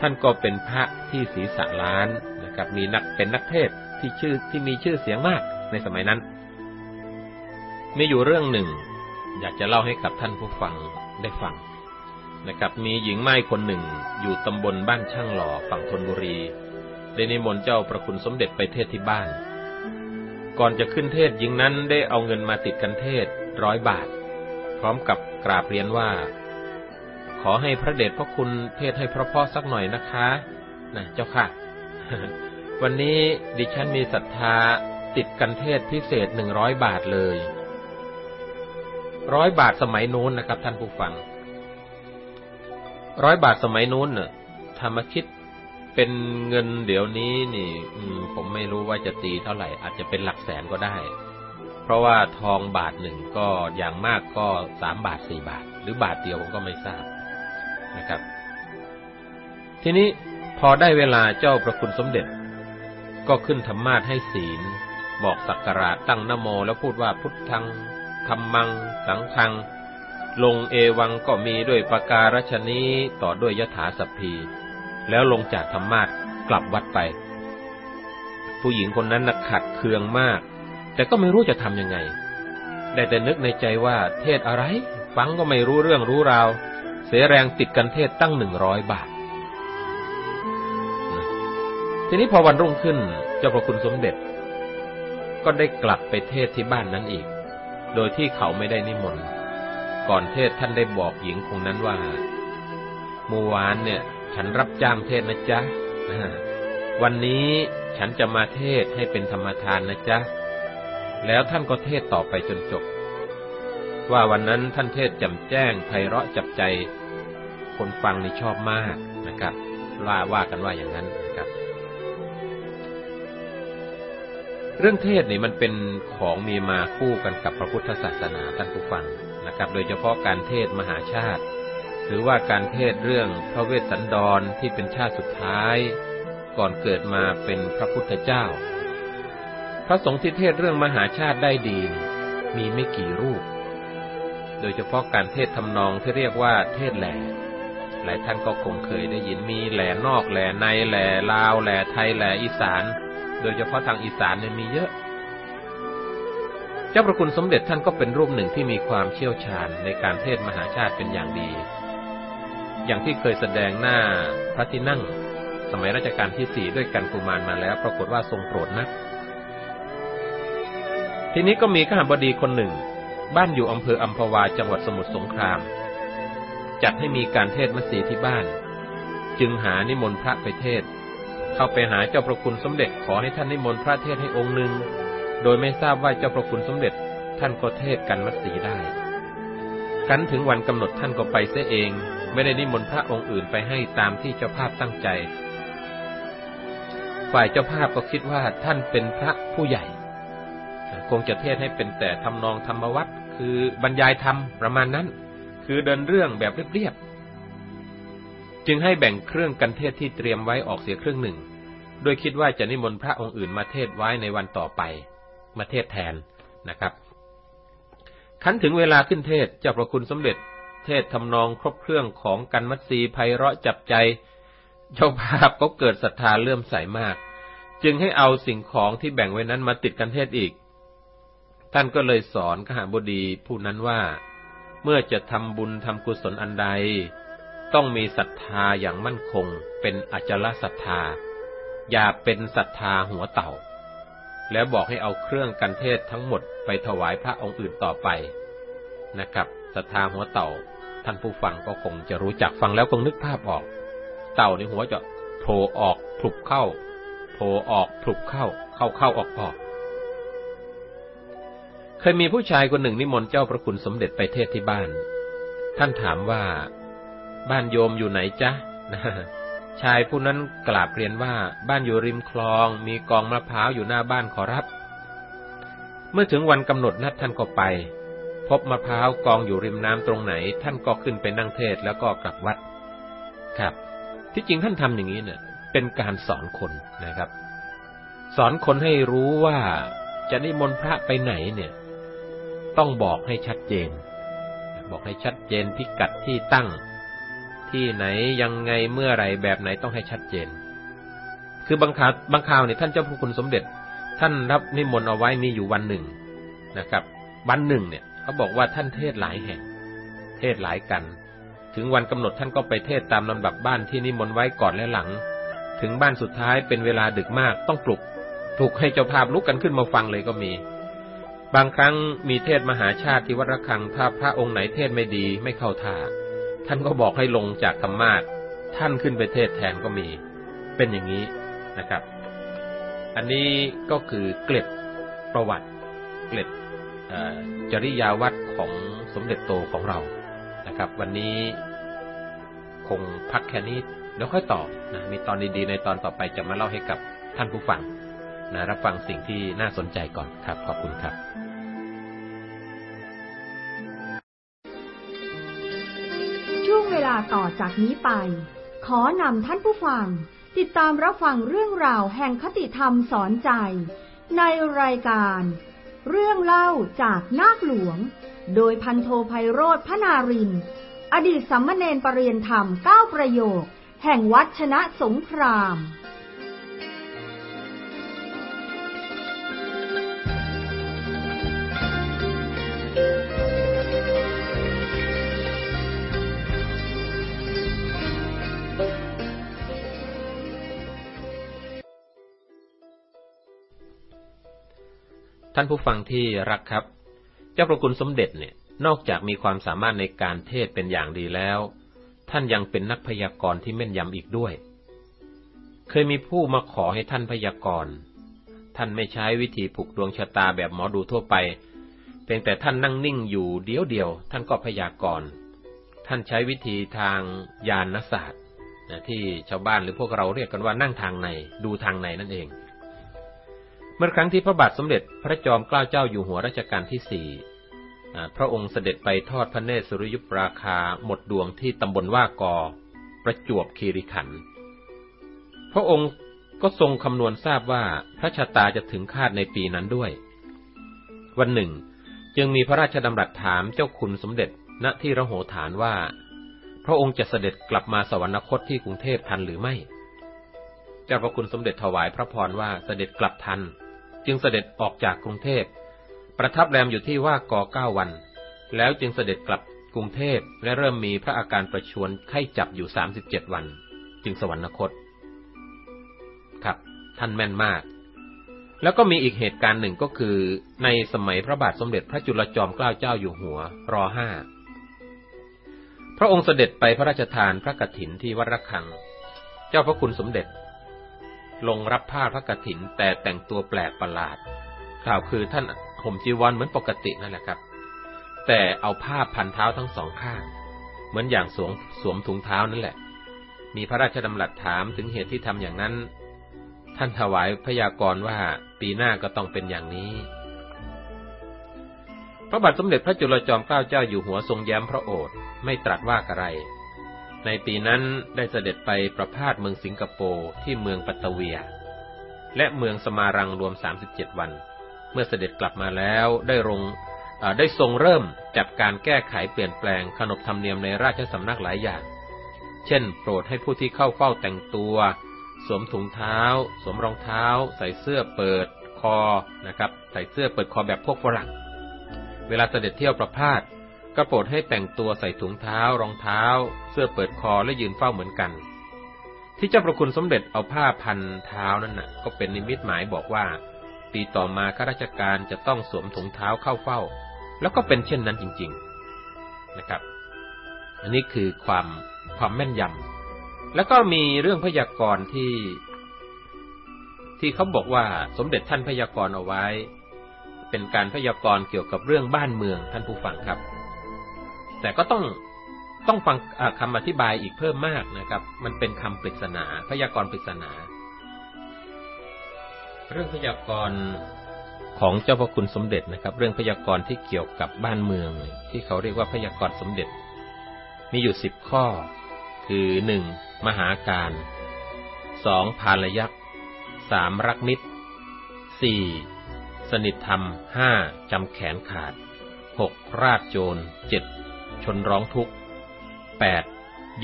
Speaker 2: ท่านก็เป็นพระที่ศีรษะล้านนะครับ มีนักเป็นนักเทศที่ชื่อที่มีชื่อเสียงมาก ในสมัยนั้น มีอยู่เรื่องหนึ่ง อยากจะเล่าให้กับท่านผู้ฟังได้ฟังนะครับ มีหญิงไม้คนหนึ่งอยู่ตำบลบ้านช่างหล่อฝั่งธนบุรี ได้นิมนต์เจ้าประคุณสมเด็จไปเทศที่บ้าน ก่อนจะขึ้นเทศหญิงนั้นได้เอาเงินมาติดกันเทศร้อยบาท พร้อมกับกราบเรียนว่า ขอให้พระเดชพระคุณเทศให้พราะๆสักหน่อยนะคะนะเจ้าค่ะ วันนี้ดิฉันมีศรัทธา ติดกันเทศพิเศษหนึ่งร้อยบาทเลย ร้อยบาทสมัยนู้นนะครับท่านผู้ฟัง ร้อยบาทสมัยนู้นเน่ะทำมาคิดเป็นเงินเดี๋ยวนี้นี่ผมไม่รู้ว่าจะตีเท่าไหร่ อาจจะเป็นหลักแสนก็ได้ เพราะว่าทองบาทหนึ่งก็อย่างมากก็สามบาทสี่บาท หรือบาทเดียวผมก็ไม่ทราบนะครับ ทีนี้พอได้เวลาเจ้าประคุณสมเด็จ ก็ขึ้นธรรมาทให้ศีล บอกสักการะตั้งนโมแล้วพูดว่าพุทธังธรรมัง สังฆัง ลงเอวังก็มีด้วยประการชนีต่อด้วยยถาสพี แล้วลงจากธรรมาทกลับวัดไป ผู้หญิงคนนั้นนักขัดเคืองมาก แต่ก็ไม่รู้จะทำยังไง ได้แต่นึกในใจว่าเทศอะไร ฟังก็ไม่รู้เรื่องรู้ราว เสียแรงติดกันเทศตั้งหนึ่งร้อยบาท ทีนี้พอวันรุ่งขึ้นเจ้าพระคุณสมเด็จ ก็ได้กลับไปเทศที่บ้านนั้นอีก โดยที่เขาไม่ได้นิมนต์ ก่อนเทศท่านได้บอกหญิงคงนั้นว่าเมื่อวานเนี่ย ฉันรับจ้างเทศนะจ๊ะ วันนี้ฉันจะมาเทศให้เป็นธรรมทานนะจ๊ะ แล้วท่านก็เทศต่อไปจนจบ ว่าวันนั้นท่านเทศจำแจ้งไพเราะจับใจ คนฟังนี่ชอบมากนะครับว่าว่ากันว่าอย่างนั้น เรื่องเทศนี่มันเป็นของมีมาคู่กันกับพระพุทธศาสนาท่านผู้ฟังนะครับ โดยเฉพาะการเทศมหาชาติ หรือว่าการเทศเรื่องพระเวสสันดรที่เป็นชาติสุดท้าย ก่อนเกิดมาเป็นพระพุทธเจ้า พระสงฆ์ที่เทศเรื่องมหาชาติได้ดีมีไม่กี่รูป โดยเฉพาะการเทศทำนองที่เรียกว่าเทศแหล่หลายท่านก็คงเคยได้ยินมีแหล่นอกแหล่ในแหล่ลาวแหล่ไทยแหล่อีสาน โดยเฉพาะทางอีสานเนี่ยมีเยอะ เจ้าประคุณสมเด็จท่านก็เป็นรูปหนึ่งที่มีความเชี่ยวชาญในการเทศมหาชาติเป็นอย่างดี อย่างที่เคยแสดงหน้าพระที่นั่ง สมัยรัชกาลที่สี่ด้วยกันกุมารมาแล้ว ปรากฏว่าทรงโปรดนัก ทีนี้ก็มีข้าบดีคนหนึ่ง บ้านอยู่อำเภออัมพวาจังหวัดสมุทรสงคราม จัดให้มีการเทศมัสีที่บ้าน จึงหานิมนต์พระไปเทศ เข้าไปหาเจ้าประคุณสมเด็จขอให้ท่านนิมนต์พระเทศให้องค์หนึ่ง โดยไม่ทราบว่าเจ้าประคุณสมเด็จท่านก็เทศกันมัตสีได้กันถึงวันกำหนดท่านก็ไปเสียเอง ไม่ได้นิมนต์พระองค์อื่นไปให้ตามที่เจ้าภาพตั้งใจ ฝ่ายเจ้าภาพก็คิดว่าท่านเป็นพระผู้ใหญ่ คงจะเทศให้เป็นแต่ทำนองธรรมวัตรคือบรรยายธรรมประมาณนั้น คือเดินเรื่องแบบเรียบๆ จึงให้แบ่งเครื่องกันเทศที่เตรียมไว้ออกเสียเครื่องหนึ่ง โดยคิดว่าจะนิมนต์พระองค์อื่นมาเทศไว้ในวันต่อไป มาเทศแทนนะครับคันถึงเวลาขึ้นเทศเจ้าพระคุณสมเด็จ เทศทำนองครบเครื่องของกันมัตสีไพเราะจับใจ เจ้าภาพก็เกิดศรัทธาเลื่อมใสมาก จึงให้เอาสิ่งของที่แบ่งไว้นั้นมาติดกันเทศอีก ท่านก็เลยสอนขหาบดีผู้นั้นว่า เมื่อจะทำบุญทำกุศลอันใด ต้องมีศรัทธาอย่างมั่นคงเป็นอจลศรัทธา อย่าเป็นศรัทธาหัวเต่า แล้วบอกให้เอาเครื่องกันเทศทั้งหมดไปถวายพระองค์อื่นต่อไปนะครับศรัทธาหัวเต่า ท่านผู้ฟังก็คงจะรู้จักฟังแล้วคงนึกภาพออก เต่าในหัวจะโผล่ออกผลุบเข้าโผล่ออกผลุบเข้าเข้าเข้าออกออกเคยมีผู้ชายคนหนึ่งนิมนต์เจ้าพระคุณสมเด็จไปเทศที่บ้าน ท่านถามว่า บ้านโยมอยู่ไหนจ๊ะชายผู้นั้นกราบเรียนว่าบ้านอยู่ริมคลอง มีกองมะพร้าวอยู่หน้าบ้านขอรับ เมื่อถึงวันกำหนดนัดท่านก็ไป พบมะพร้าวกองอยู่ริมน้ำตรงไหน ท่านก็ขึ้นไปนั่งเทศแล้วก็กลับวัด ครับ ที่จริงท่านทำอย่างนี้เนี่ย เป็นการสอนคนนะครับ สอนคนให้รู้ว่าจะนิมนต์พระไปไหนเนี่ย ต้องบอกให้ชัดเจน บอกให้ชัดเจนพิกัดที่ตั้ง ที่ไหนยังไงเมื่อไรแบบไหนต้องให้ชัดเจน คือบางคราวบางคราวเนี่ยท่านเจ้าพระคุณสมเด็จ ท่านรับนิมนต์เอาไว้มีอยู่วันหนึ่งนะครับ วันหนึ่งเนี่ยเขาบอกว่าท่านเทศหลายแห่ง เทศหลายกัน ถึงวันกำหนดท่านก็ไปเทศตามลำดับบ้านที่นิมนต์ไว้ก่อนและหลัง ถึงบ้านสุดท้ายเป็นเวลาดึกมากต้องปลุกปลุกให้เจ้าภาพลุกกันขึ้นมาฟังเลยก็มี บางครั้งมีเทศมหาชาติที่วัดระฆังถ้าพระองค์ไหนเทศไม่ดีไม่เข้าท่า ท่านก็บอกให้ลงจากธรรมาทท่านขึ้นไปเทศแทนก็มี เป็นอย่างนี้นะครับ อันนี้ก็คือเกล็ดประวัติ เกล็ดจริยาวัดของสมเด็จโตของเรานะครับ วันนี้คงพักแค่นี้แล้วค่อยตอบนะมีตอนดีๆ ในตอนต่อไปจะมาเล่าให้กับท่านผู้ฟังนะรับฟังสิ่งที่น่าสนใจก่อนครับ ขอบคุณครับ
Speaker 1: ลาต่อจากนี้ไป ขอนำท่านผู้ฟัง ติดตามรับฟังเรื่องราวแห่งคติธรรมสอนใจ ในรายการ เรื่องเล่าจากนาคหลวง โดยพันโทไพโรธพนาริน อดีตสัมมเนนปรริยนธรรมเก้าประโยค แห่งวัดชนะสงคราม
Speaker 2: ท่านผู้ฟังที่รักครับ เจ้าประคุณสมเด็จเนี่ยนอกจากมีความสามารถในการเทศเป็นอย่างดีแล้ว ท่านยังเป็นนักพยากรณ์ที่แม่นยำอีกด้วย เคยมีผู้มาขอให้ท่านพยากรณ์ ท่านไม่ใช้วิธีผูกดวงชะตาแบบหมอดูทั่วไป เพียงแต่ท่านนั่งนิ่งอยู่เดียวเดียว ท่านก็พยากรณ์ ท่านใช้วิธีทางยานศาสตร์ที่ชาวบ้านหรือพวกเราเรียกกันว่านั่งทางในดูทางในนั่นเอง เมื่อครั้งที่พระบาทสมเด็จพระจอมเกล้าเจ้าอยู่หัวรัชกาลที่สี่พระองค์เสด็จไปทอดพระเนตรสุริยุปราคาหมดดวงที่ตำบลว่ากอ ประจวบคีรีขันธ์พระองค์ก็ทรงคำนวณทราบว่าพระชะตาจะถึงคาดในปีนั้นด้วย วันหนึ่ง จึงมีพระราชดำรัสถามเจ้าคุณสมเด็จณที่ระโหฐานว่า พระองค์จะเสด็จกลับมาสวรรคตที่กรุงเทพทันหรือไม่ เจ้าพระคุณสมเด็จถวายพระพรว่าเสด็จกลับทัน จึงเสด็จออกจากกรุงเทพ ประทับแรมอยู่ที่ว่ากอเก้าวัน แล้วจึงเสด็จกลับกรุงเทพและเริ่มมีพระอาการประชวนไข้จับอยู่สามสิบเจ็ดวัน จึงสวรรคต ครับ ท่านแม่นมาก แล้วก็มีอีกเหตุการณ์หนึ่งก็คือ ในสมัยพระบาทสมเด็จพระจุลจอมเกล้าเจ้าอยู่หัวรอห้าพระองค์เสด็จไปพระราชทานพระกฐินที่วัดระฆัง เจ้าพระคุณสมเด็จ ลงรับผ้าพระกฐิน แต่แต่งตัวแปลกประหลาดข่าวคือท่านห่มจีวรเหมือนปกตินั่นแหละครับ แต่เอาผ้าพันเท้าทั้งสองข้าง เหมือนอย่างสวมสวมถุงเท้านั่นแหละ มีพระราชดำรัสถามถึงเหตุที่ทำอย่างนั้น ท่านถวายพยากรณ์ว่าปีหน้าก็ต้องเป็นอย่างนี้ พระบาทสมเด็จพระจุลจอมเกล้าเจ้าอยู่หัวทรงแย้มพระโอษฐ์ไม่ตรัสว่าอะไร ในปีนั้นได้เสด็จไปประพาสเมืองสิงคโปร์ที่เมืองปัตตเวีย และเมืองสมารังรวม 37 วัน เมื่อเสด็จกลับมาแล้วได้ลงได้ทรงเริ่มจัดการแก้ไขเปลี่ยนแปลงขนบธรรมเนียมในราชสำนักหลายอย่าง เช่น โปรดให้ผู้ที่เข้าเฝ้าแต่งตัว สวมถุงเท้า สวมรองเท้า ใส่เสื้อเปิดคอนะครับ ใส่เสื้อเปิดคอแบบพวกฝรั่ง เวลาเสด็จเที่ยวประพาส ก็โปรดให้แต่งตัวใส่ถุงเท้ารองเท้า เสื้อเปิดคอและยืนเฝ้าเหมือนกัน ที่เจ้าประคุณสมเด็จเอาผ้าพันเท้านั้นน่ะ ก็เป็นนิมิตหมายบอกว่า ปีต่อมาข้าราชการจะต้องสวมถุงเท้าเข้าเฝ้า แล้วก็เป็นเช่นนั้นจริง ๆนะครับ อันนี้คือความความแม่นยำแล้วก็มีเรื่องพยากรณ์ที่ ที่เขาบอกว่าสมเด็จท่านพยากรณ์เอาไว้ เป็นการพยากรณ์เกี่ยวกับเรื่องบ้านเมืองท่านผู้ฟังครับ แต่ก็ต้องต้องฟังคำอธิบายอีกเพิ่มมากนะครับ มันเป็นคำปริศนา พยากรณ์ปริศนา เรื่องพยากรณ์ของเจ้าพระคุณสมเด็จนะครับ เรื่องพยากรณ์ที่เกี่ยวกับบ้านเมือง ที่เขาเรียกว่าพยากรณ์สมเด็จ มีอยู่สิบข้อ คือหนึ่งมหาการสองพาลยักษ์สามรักมิตรสี่สนิทธรรมห้าจำแขนขาดหกราดโจรเจ็ด ชนร้องทุกข์แปด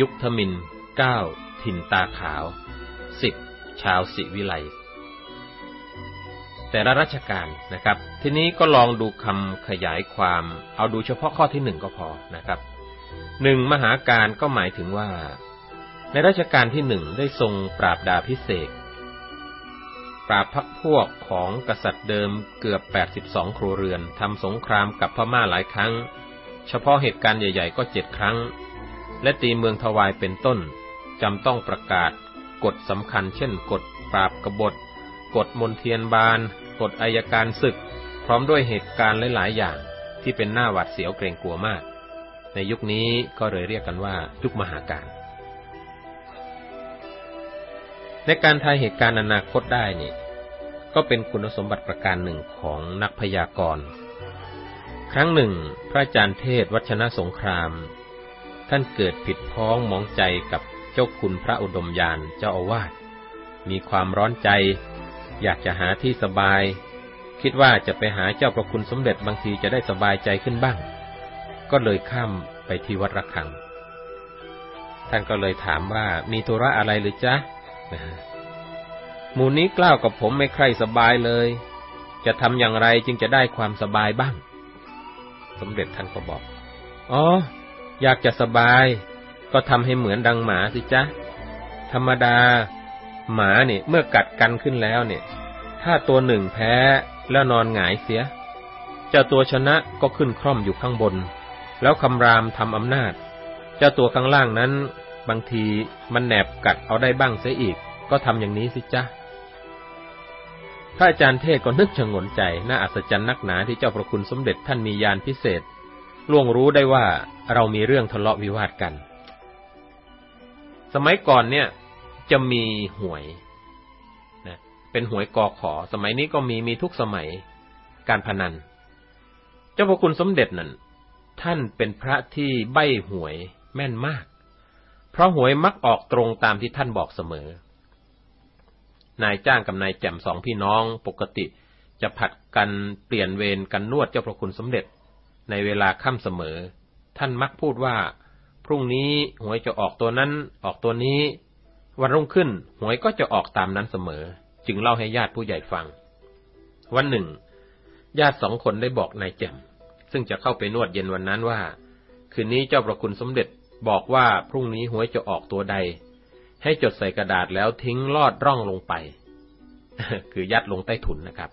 Speaker 2: ยุคทมินเก้าถิ่นตาขาวสิบชาวสิวิไลแต่ละราชการนะครับ ทีนี้ก็ลองดูคำขยายความ เอาดูเฉพาะข้อที่หนึ่งก็พอนะครับหนึ่งมหาการก็หมายถึงว่า ในรัชกาลที่หนึ่งได้ทรงปราบดาพิเศษปราบพักพวกของกษัตริย์เดิมเกือบ 82 ครัวเรือนทำสงครามกับพม่าหลายครั้ง เฉพาะเหตุการณ์ใหญ่ ๆ ก็เจ็ดครั้ง และตีเมืองทวายเป็นต้นจำต้องประกาศ กฎสำคัญเช่น กฎปราบกบฏ กฎมนเทียนบาน กฎอายการศึก พร้อมด้วยเหตุการณ์หลาย ๆ อย่างที่เป็นหน้าหวาดเสียวเกรงกลัวมาก ในยุคนี้ก็เลยเรียกกันว่ายุคมหาการ ในการทายเหตุการณ์อนาคตได้นี่ก็เป็นคุณสมบัติประการหนึ่งของนักพยากรณ์ ครั้งหนึ่ง พระอาจารย์เทศวัชนะสงคราม ท่านเกิดผิดพ้องมองใจกับเจ้าคุณพระอุดมยานเจ้าอาวาสมีความร้อนใจ อยากจะหาที่สบาย คิดว่าจะไปหาเจ้าประคุณสมเด็จบางทีจะได้สบายใจขึ้นบ้าง ก็เลยข้ามไปที่วัดระฆัง ท่านก็เลยถามว่ามีธุระอะไรหรือจ๊ะหมู่นี้กล้าวกับผมไม่ใครสบายเลย จะทำอย่างไรจึงจะได้ความสบายบ้าง สมเด็จท่านก็บอก อ๋อ อยากจะสบาย ก็ทำให้เหมือนดังหมาสิจ๊ะ ธรรมดา หมาเนี่ยเมื่อกัดกันขึ้นแล้วเนี่ย ถ้าตัวหนึ่งแพ้แล้วนอนหงายเสีย เจ้าตัวชนะก็ขึ้นคร่อมอยู่ข้างบน แล้วคำรามทำอำนาจ เจ้าตัวข้างล่างนั้น บางทีมันแหนบกัดเอาได้บ้างเสียอีก ก็ทำอย่างนี้สิจ๊ะ พระอาจารย์เทศก็นึกชะงนใจ น่าอัศจรรย์นักหนาที่เจ้าประคุณสมเด็จท่านมียานพิเศษ ล่วงรู้ได้ว่าเรามีเรื่องทะเลาะวิวาทกัน สมัยก่อนเนี่ยจะมีหวยนะเป็นหวยกอขอ สมัยนี้ก็มีมีทุกสมัยการพนัน เจ้าพระคุณสมเด็จนั่นท่านเป็นพระที่ใบ้หวยแม่นมาก เพราะหวยมักออกตรงตามที่ท่านบอกเสมอ นายจ้างกับนายแจ่มสองพี่น้องปกติจะผัดกันเปลี่ยนเวรกันนวดเจ้าพระคุณสมเด็จ ในเวลาค่ำเสมอ ท่านมักพูดว่า พรุ่งนี้หวยจะออกตัวนั้น ออกตัวนี้ วันรุ่งขึ้นหวยก็จะออกตามนั้นเสมอ จึงเล่าให้ญาติผู้ใหญ่ฟัง วันหนึ่ง ญาติสองคนได้บอกนายแจ่มซึ่งจะเข้าไปนวดเย็นวันนั้นว่า คืนนี้เจ้าประคุณสมเด็จบอกว่าพรุ่งนี้หวยจะออกตัวใด ให้จดใส่กระดาษแล้วทิ้งลอดร่องลงไป คือยัดลงใต้ถุนนะครับ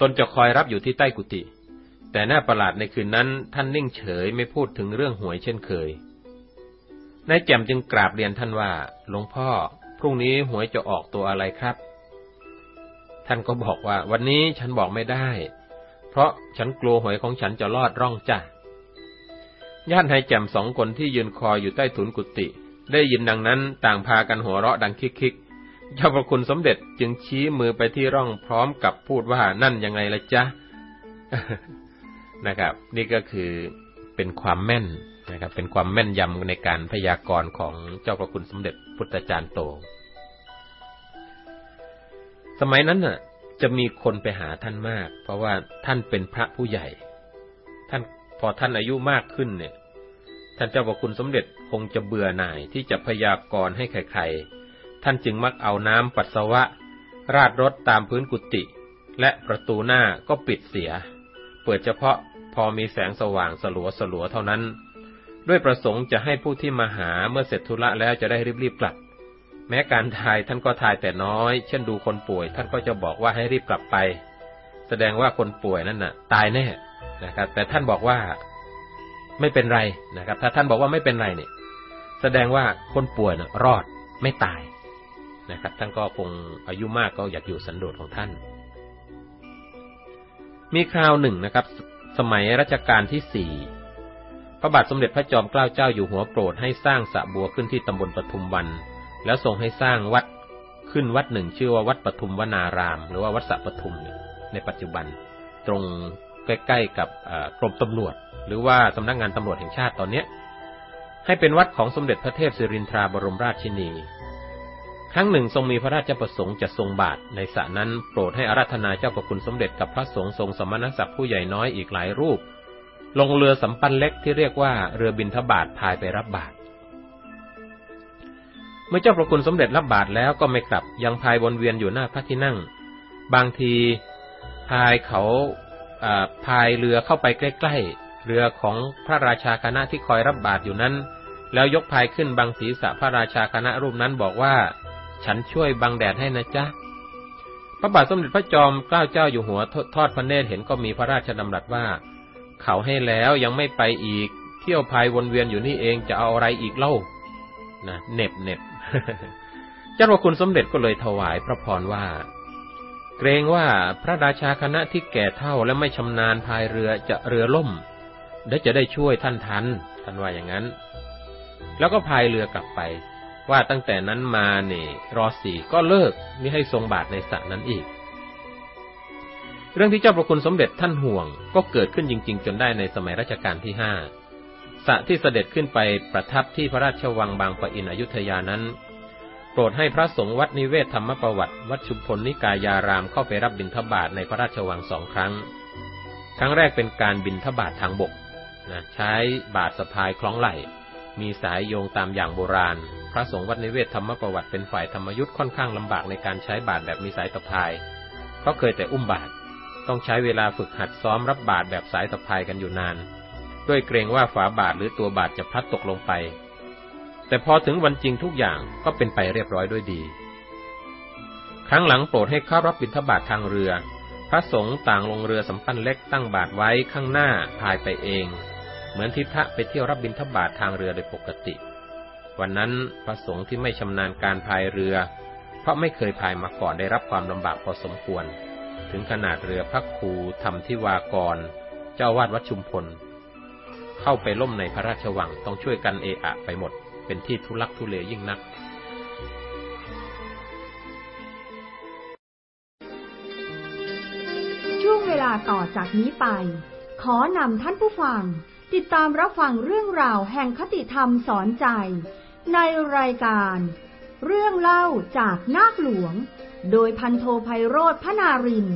Speaker 2: ตนจะคอยรับอยู่ที่ใต้กุฏิแต่หน้าประหลาดในคืนนั้น ท่านนิ่งเฉยไม่พูดถึงเรื่องหวยเช่นเคยนายแจ่มจึงกราบเรียนท่านว่าหลวงพ่อ พรุ่งนี้หวยจะออกตัวอะไรครับ ท่านก็บอกว่า วันนี้ฉันบอกไม่ได้ เพราะฉันกลัวหวยของฉันจะลอดร่องจ้ะญาตินายแจ่มสองคนที่ยืนคอยอยู่ใต้ถุนกุฏิ ได้ยินดังนั้นต่างพากันหัวเราะดังคิกๆเจ้าพระคุณสมเด็จจึงชี้มือไปที่ร่องพร้อมกับพูดว่านั่นยังไงละจ๊ะนะครับ นี่ก็คือเป็นความแม่นนะครับ เป็นความแม่นยำในการพยากรณ์ของเจ้าพระคุณสมเด็จพุทธจารย์โต สมัยนั้นน่ะ จะมีคนไปหาท่านมาก เพราะว่าท่านเป็นพระผู้ใหญ่ ท่านพอท่านอายุมากขึ้นเนี่ย ท่านเจ้าพระคุณสมเด็จ งจะเบื่อหน่ายที่จะพยากรณ์ให้ใครๆ ท่านจึงมักเอาน้ำปัสสาวะ ราดรถตามพื้นกุฏิและประตูหน้าก็ปิดเสีย เปิดเฉพาะพอมีแสงสว่างสลัวสลัวเท่านั้น ด้วยประสงค์จะให้ผู้ที่มาหาเมื่อเสร็จธุระแล้วจะได้รีบๆกลับ แม้การทายท่านก็ทายแต่น้อย เช่นดูคนป่วย ท่านก็จะบอกว่าให้รีบกลับไป แสดงว่าคนป่วยนั่นน่ะ ตายแน่นะครับ แต่ท่านบอกว่าไม่เป็นไรนะครับ ถ้าท่านบอกว่าไม่เป็นไรเนี่ย แสดงว่าคนป่วยนะรอดไม่ตายนะครับ ท่านก็คงอายุมากก็อยากอยู่สันโดษของท่าน มีคราวหนึ่งนะครับ สมัยรัชกาลที่สี่พระบาทสมเด็จพระจอมเกล้าเจ้าอยู่หัวโปรดให้สร้างสระบัวขึ้นที่ตำบลปทุมวัน แล้วทรงให้สร้างวัดขึ้นวัดหนึ่งชื่อว่าวัดปทุมวนาราม หรือว่าวัดสระปทุมในปัจจุบัน ตรงใกล้ ๆ กับกรมตำรวจ หรือว่าสำนักงงานตำรวจแห่งชาติตอนนี้ ให้เป็นวัดของสมเด็จพระเทพสิรินทราบรมราชินี ครั้งหนึ่งทรงมีพระราชประสงค์จะทรงบาทในสระนั้นโปรดให้อาราธนาเจ้าประคุณสมเด็จกับพระสงฆ์ทรงสมณศักดิ์ผู้ใหญ่น้อยอีกหลายรูป ลงเรือสำปันเล็กที่เรียกว่าเรือบินทบาทพายไปรับบาทเมื่อเจ้าประคุณสมเด็จรับบาทแล้วก็ไม่กลับยังพายวนเวียนอยู่หน้าพระที่นั่ง บางทีพายเขาพายเรือเข้าไปใกล้ๆ เรือของพระราชาคณะที่คอยรับบาตรอยู่นั้น แล้วยกพายขึ้นบางศีรษะพระราชาคณะรูปนั้นบอกว่า ฉันช่วยบังแดดให้นะจ๊ะพระบาทสมเด็จพระจอมเกล้าเจ้าอยู่หัวทอดพระเนตรเห็นก็มีพระราชดำรัสว่า เขาให้แล้วยังไม่ไปอีก เที่ยวพายวนเวียนอยู่นี่เองจะเอาอะไรอีกเล่านะเน็บเน็บเจ้าพระคุณสมเด็จก็เลยถวายพระพรว่า เกรงว่าพระราชาคณะที่แก่เท่าและไม่ชำนาญพายเรือจะเรือล่ม และจะได้ช่วยท่านทันท่านว่าอย่างนั้น แล้วก็พายเรือกลับไป ว่าตั้งแต่นั้นมาเนี่ยรอสี่ก็เลิกไม่ให้ทรงบาทในสระนั้นอีก เรื่องที่เจ้าประคุณสมเด็จท่านห่วง ก็เกิดขึ้นจริง ๆ จนได้ในสมัยรัชกาลที่ห้าสระที่เสด็จขึ้นไปประทับที่พระราชวังบางปะอินอยุธยานั้น โปรดให้พระสงฆ์วัดนิเวศธรรมประวัติ วัดชุมพลนิกายารามเข้าไปรับบิณฑบาตในพระราชวังสองครั้ง ครั้งแรกเป็นการบิณฑบาตทางบก นะใช้บาทสะพายคล้องไหลมีสายโยงตามอย่างโบราณ พระสงฆ์วัดนิเวศธรรมประวัติเป็นฝ่ายธรรมยุทธ์ค่อนข้างลำบากในการใช้บาทแบบมีสายสะพาย เพราะเคยแต่อุ้มบาท ต้องใช้เวลาฝึกหัดซ้อมรับบาทแบบสายสะพายกันอยู่นาน ด้วยเกรงว่าฝาบาทหรือตัวบาทจะพลัดตกลงไป แต่พอถึงวันจริงทุกอย่างก็เป็นไปเรียบร้อยด้วยดี ครั้งหลังโปรดให้เข้ารับบิณฑบาตทางเรือ พระสงฆ์ต่างลงเรือสำปันเล็กตั้งบาทไว้ข้างหน้าพายไปเอง เหมือนที่พระไปเที่ยวรับบิณฑบาตทางเรือโดยปกติ วันนั้นพระสงฆ์ที่ไม่ชำนาญการพายเรือ เพราะไม่เคยพายมาก่อนได้รับความลำบากพอสมควร ถึงขนาดเรือพระครูทำที่วากร เจ้าวาดวัดชุมพล เข้าไปล่มในพระราชวังต้องช่วยกันเอะอะไปหมด เป็นที่ทุลักทุเลยิ่งนัก
Speaker 1: ช่วงเวลาต่อจากนี้ไป ขอนำท่านผู้ฟัง ติดตามรับฟังเรื่องราวแห่งคติธรรมสอนใจ ในรายการ เรื่องเล่าจากนาคหลวง โดยพันโทไพโรธพนาริน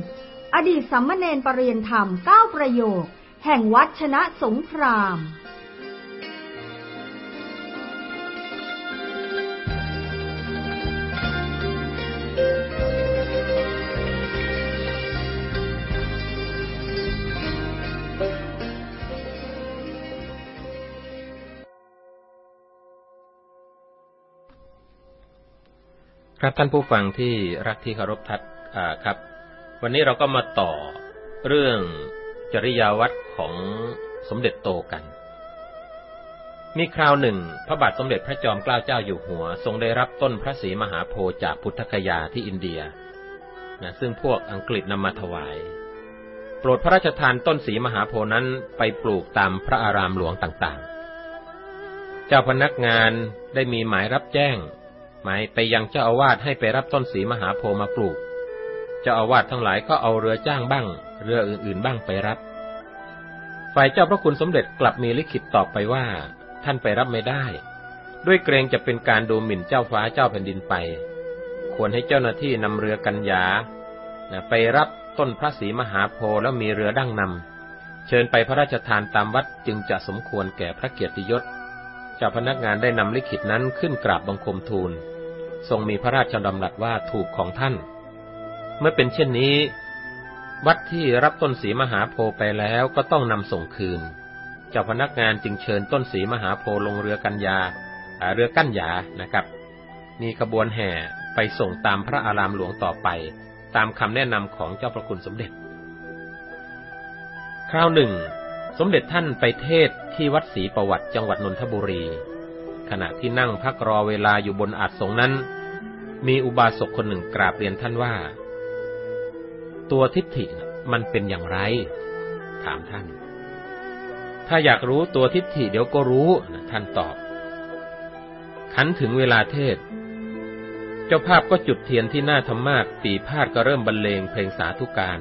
Speaker 1: อดีตสัมมเนนปรริยนธรรมเก้าประโยค แห่งวัดชนะสงคราม
Speaker 2: ครับท่านผู้ฟังที่รักที่เคารพทัดครับ วันนี้เราก็มาต่อเรื่องจริยาวัดของสมเด็จโตกัน มีคราวหนึ่ง พระบาทสมเด็จพระจอมเกล้าเจ้าอยู่หัว ทรงได้รับต้นพระศรีมหาโพธิ์จากพุทธคยาที่อินเดียนะซึ่งพวกอังกฤษนำมาถวาย โปรดพระราชทานต้นศรีมหาโพนั้นไปปลูกตามพระอารามหลวงต่างๆ เจ้าพนักงานได้มีหมายรับแจ้ง หมายไปยังเจ้าอาวาสให้ไปรับต้นสีมหาโพมาปลูก เจ้าอาวาสทั้งหลายก็เอาเรือจ้างบ้าง เรืออื่นๆบ้างไปรับ ฝ่ายเจ้าพระคุณสมเด็จกลับมีลิขิตตอบไปว่า ท่านไปรับไม่ได้ ด้วยเกรงจะเป็นการดูหมิ่นเจ้าฟ้าเจ้าแผ่นดินไป ควรให้เจ้าหน้าที่นำเรือกัญญาไปรับต้นพระศรีมหาโพธิ์แล้วมีเรือดั้งนำเชิญไปพระราชทานตามวัดจึงจะสมควรแก่พระเกียรติยศ เจ้าพนักงานได้นำลิขิตนั้นขึ้นกราบบังคมทูล ทรงมีพระราชดำรัสว่าถูกของท่าน เมื่อเป็นเช่นนี้ วัดที่รับต้นสีมหาโพไปแล้วก็ต้องนำส่งคืน เจ้าพนักงานจึงเชิญต้นสีมหาโพลงเรือกัญญาเรือกั้นยานะครับ มีขบวนแห่ไปส่งตามพระอารามหลวงต่อไป ตามคำแนะนำของเจ้าประคุณสมเด็จ คราวหนึ่ง สมเด็จท่านไปเทศที่วัดศรีประวัติจังหวัดนนทบุรี ขณะที่นั่งพักรอเวลาอยู่บนอาจสงนั้น มีอุบาสกคนหนึ่งกราบเรียนท่านว่า ตัวทิฏฐิมันเป็นอย่างไร ถามท่าน ถ้าอยากรู้ตัวทิฏฐิเดี๋ยวก็รู้ท่านตอบ ขันถึงเวลาเทศ เจ้าภาพก็จุดเทียนที่หน้าธรรมาสปีพาดก็เริ่มบรรเลงเพลงสาธุการ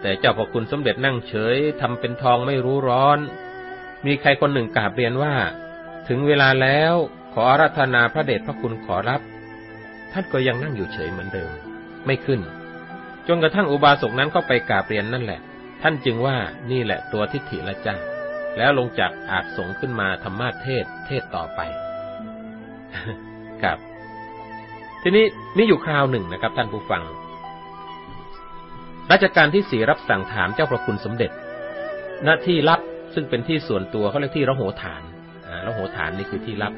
Speaker 2: แต่เจ้าพระคุณสมเด็จนั่งเฉยทำเป็นทองไม่รู้ร้อน มีใครคนหนึ่งกราบเรียนว่า ถึงเวลาแล้วขออาราธนาพระเดชพระคุณขอรับ ท่านก็ยังนั่งอยู่เฉยเหมือนเดิม ไม่ขึ้น จนกระทั่งอุบาสกนั้นเข้าไปกราบเรียนนั่นแหละ ท่านจึงว่านี่แหละตัวทิฏฐิละจ้าแล้วลงจากอาจสงขึ้นมาธรรมาเทศเทศต่อไปครับ ทีนี้มีอยู่คราวหนึ่งนะครับท่านผู้ฟัง ราชการที่สี่รับสั่งถามเจ้าพระคุณสมเด็จ หน้าที่ลับซึ่งเป็นที่ส่วนตัวเขาเรียกที่ระโหฐานระโหฐานนี่คือที่ลับ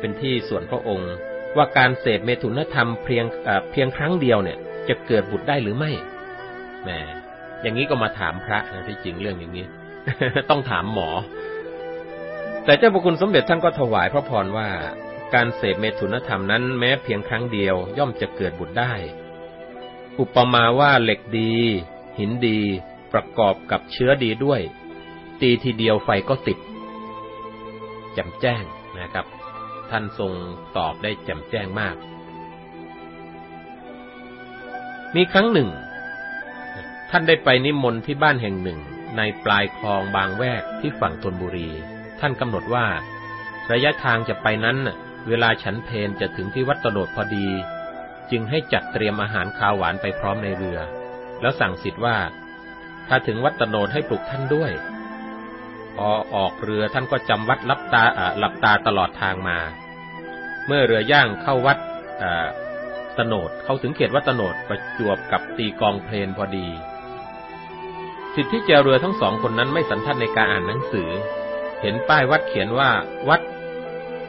Speaker 2: เป็นที่ส่วนพระองค์ ว่าการเสพเมถุนธรรมเพียงเพียงครั้งเดียวเนี่ย จะเกิดบุตรได้หรือไม่แหมอย่างนี้ก็มาถามพระนะที่จริงเรื่องอย่างนี้ ต้องถามหมอ แต่เจ้าพระคุณสมเด็จท่านก็ถวายพระพรว่า การเสพเมถุนธรรมนั้นแม้เพียงครั้งเดียวย่อมจะเกิดบุตรได้ อุปมาว่าเหล็กดี หินดีประกอบกับเชื้อดีด้วย ตีทีเดียวไฟก็ติดแจ่มแจ้งนะครับ ท่านทรงตอบได้แจ่มแจ้งมาก มีครั้งหนึ่ง ท่านได้ไปนิมนต์ที่บ้านแห่งหนึ่ง ในปลายคลองบางแวกที่ฝั่งธนบุรี ท่านกำหนดว่า ระยะทางจะไปนั้น เวลาฉันเพนจะถึงที่วัดตโนดพอดี จึงให้จัดเตรียมอาหารคาวหวานไปพร้อมในเรือ แล้วสั่งสิทธิ์ว่า ถ้าถึงวัดตโนดให้ปลุกท่านด้วย พอออกเรือท่านก็จำวัดลับตาหลับตาตลอดทางมา เมื่อเรือย่างเข้าวัดตโนดเข้าถึงเขตวัดตโนดประจวบกับตีกองเพลนพอดี สิทธิเจเรือทั้งสองคนนั้นไม่สันทัดในการอ่านหนังสือ เห็นป้ายวัดเขียนว่า วัด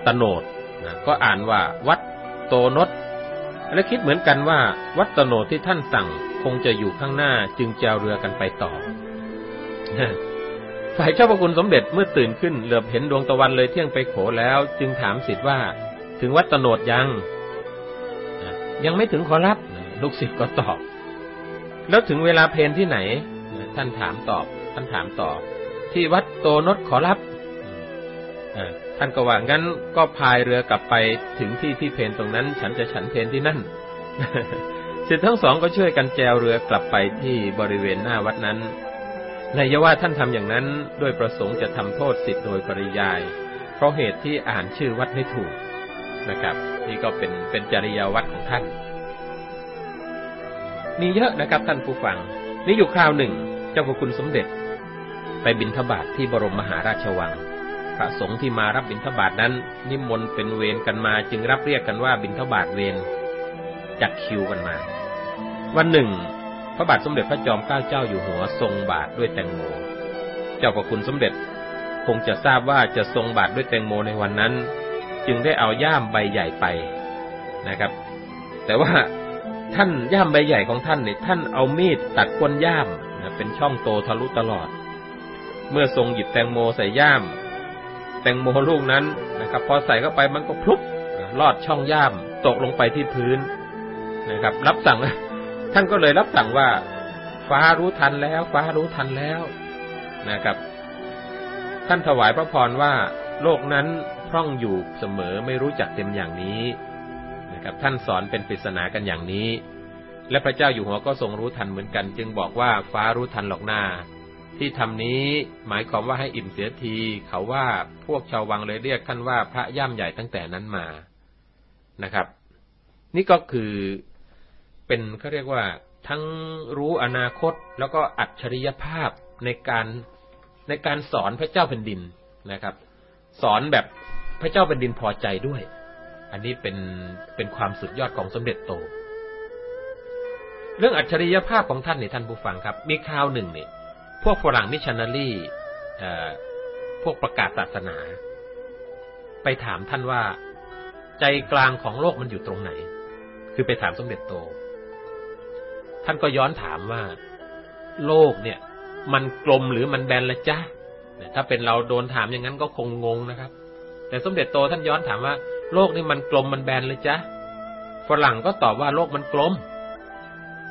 Speaker 2: ตโนดนะก็อ่านว่า วัดโตนด และคิดเหมือนกันว่าวัดตโนดที่ท่านสั่งคงจะอยู่ข้างหน้าจึงแจวเรือกันไปต่อ ฝ่ายเจ้าพระคุณสมเด็จเมื่อตื่นขึ้นเหลือบเห็นดวงตะวันเลยเที่ยงไปโขแล้ว จึงถามสิทธิ์ว่า ถึงวัดตโนดยัง ยังไม่ถึงขอรับ ลูกศิษย์ก็ตอบ แล้วถึงเวลาเพนที่ไหน ท่านถามตอบ ท่านถามต่อ ที่วัดโตนดขอรับ ท่านก็ว่างั้นก็พายเรือกลับไปถึงที่ที่เพนตรงนั้น ฉันจะฉันเพนที่นั่นสิทธิ์ทั้งสองก็ช่วยกันแจวเรือกลับไปที่บริเวณหน้าวัดนั้นนายว่าท่านทำอย่างนั้นด้วยประสงค์จะทำโทษสิทธิ์โดยปริยาย เพราะเหตุที่อ่านชื่อวัดไม่ถูกนะครับ นี่ก็เป็นเป็นจริยาวัดของท่าน มีเยอะนะครับท่านผู้ฟัง นี่อยู่คราวหนึ่ง เจ้าพระคุณสมเด็จ ไปบิณฑบาตทที่บรมมหาราชวัง พระสงฆ์ที่มารับบิณฑบาตนั้น นิมนต์เป็นเวรกันมาจึงรับเรียกกันว่าบิณฑบาตเวรจัดคิวกันมา วันหนึ่ง พระบาทสมเด็จพระจอมเกล้าเจ้าอยู่หัวทรงบาตรด้วยแตงโม เจ้าประคุณสมเด็จคงจะทราบว่าจะทรงบาตรด้วยแตงโมในวันนั้น จึงได้เอาย่ามใบใหญ่ไปนะครับ แต่ว่าท่านย่ามใบใหญ่ของท่านเนี่ยท่านเอามีดตัดก้นย่ามนะเป็นช่องโตทะลุตลอด เมื่อทรงหยิบแตงโมใส่ย่าม แตงโมลูกนั้นนะครับ พอใส่เข้าไปมันก็พลุบลอดช่องย่ามตกลงไปที่พื้นนะครับ รับสั่งท่านก็เลยรับสั่งว่า ฟ้ารู้ทันแล้ว ฟ้ารู้ทันแล้วนะครับ ท่านถวายพระพรว่า โลกนั้นพร่องอยู่เสมอไม่รู้จักเต็มอย่างนี้นะครับ ท่านสอนเป็นปริศนากันอย่างนี้ และพระเจ้าอยู่หัวก็ทรงรู้ทันเหมือนกัน จึงบอกว่าฟ้ารู้ทันหรอกหน้า ที่ทำนี้หมายความว่าให้อิ่มเสียที เขาว่าพวกชาววังเลยเรียกท่านว่าพระย่ำใหญ่ตั้งแต่นั้นมานะครับ นี่ก็คือเป็นเขาเรียกว่าทั้งรู้อนาคตแล้วก็อัจฉริยภาพในการในการสอนพระเจ้าแผ่นดินนะครับ สอนแบบพระเจ้าแผ่นดินพอใจด้วย อันนี้เป็นเป็นความสุดยอดของสมเด็จโต เรื่องอัจฉริยภาพของท่านนี่ท่านผู้ฟังครับ มีคราวหนึ่งเนี่ย พวกฝรั่งมิชชันนารีพวกประกาศศาสนา ไปถามท่านว่า ใจกลางของโลกมันอยู่ตรงไหน คือไปถามสมเด็จโต ท่านก็ย้อนถามว่า โลกเนี่ย มันกลมหรือมันแบนละจ๊ะถ้าเป็นเราโดนถามอย่างนั้นก็คงงงนะครับ แต่สมเด็จโตท่านย้อนถามว่า โลกนี่มันกลมมันแบนเลยจ๊ะฝรั่งก็ตอบว่าโลกมันกลม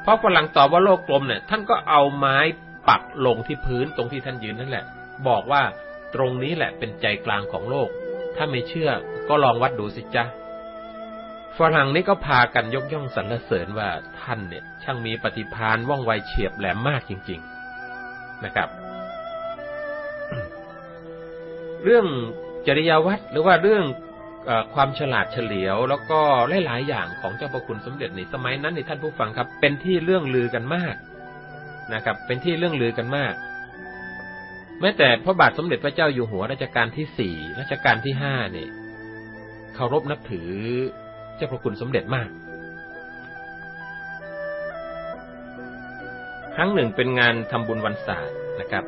Speaker 2: เพราะฝรั่งตอบว่าโลกกลมเนี่ย ท่านก็เอาไม้ ปักลงที่พื้นตรงที่ท่านยืนนั่นแหละ บอกว่าตรงนี้แหละเป็นใจกลางของโลก ถ้าไม่เชื่อก็ลองวัดดูสิจ๊ะฝรั่งนี่ก็พากันยกย่องสรรเสริญว่าท่านเนี่ย ช่างมีปฏิภาณว่องไวเฉียบแหลมมากจริง ๆนะครับ เรื่องจริยวัตรหรือว่าเรื่องอความฉลาดเฉลียว แล้วก็หลายๆอย่างของเจ้าประคุณสมเด็จในสมัยนั้นในท่านผู้ฟังครับ เป็นที่เรื่องลือกันมาก นะครับ เป็นที่เรื่องลือกันมาก แม้แต่พระบาทสมเด็จพระเจ้าอยู่หัวรัชกาลที่สี่รัชกาลที่ห้าเนี่ยเคารพนับถือเจ้าพระคุณสมเด็จมาก ครั้งหนึ่งเป็นงานทำบุญวันศาสตร์นะครับ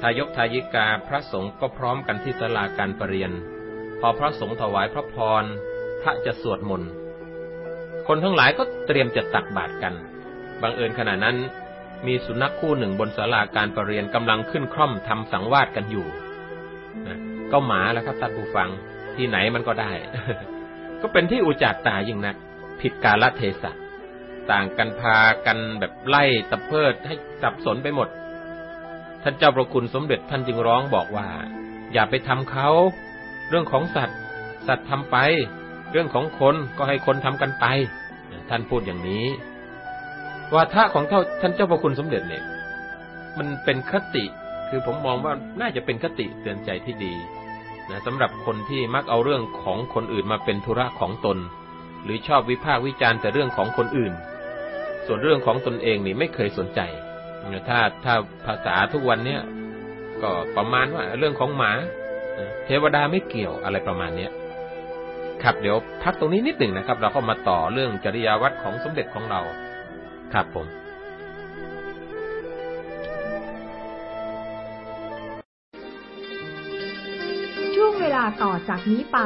Speaker 2: ทายกทายิกาพระสงฆ์ก็พร้อมกันที่ศาลาการประเรียน พอพระสงฆ์ถวายพระพร พระจะสวดมนต์คนทั้งหลายก็เตรียมจะตักบาตรกัน บังเอิญขณะนั้น มีสุนัขคู่หนึ่งบนศาลาการประเรียนกำลังขึ้นคร่อมทำสังวาสกันอยู่นะก็หมาแล้วครับท่านผู้ฟังที่ไหนมันก็ได้ ก็เป็นที่อุจารตายิ่งนัก ผิดกาลเทศะต่างกันพากันแบบไล่ตะเพิดให้สับสนไปหมด ท่านเจ้าประคุณสมเด็จท่านจึงร้องบอกว่า อย่าไปทำเขา เรื่องของสัตว์ สัตว์ทำไป เรื่องของคนก็ให้คนทำกันไป ท่านพูดอย่างนี้ วาทะของท่านเจ้าประคุณสมเด็จเนี่ย มันเป็นคติ คือผมมองว่าน่าจะเป็นคติเตือนใจที่ดีนะสำหรับคนที่มักเอาเรื่องของคนอื่นมาเป็นธุระของตน หรือชอบวิพากษ์วิจารณ์แต่เรื่องของคนอื่น ส่วนเรื่องของตนเองนี่ไม่เคยสนใจถ้าถ้าภาษาทุกวันเนี้ยก็ประมาณว่าเรื่องของหมาเทวดาไม่เกี่ยวอะไรประมาณเนี้ยครับเดี๋ยวพักตรงนี้นิดหนึ่งนะครับ เราก็มาต่อเรื่องจริยาวัดของสมเด็จของเรา ครับผม
Speaker 1: ช่วงเวลาต่อจากนี้ไป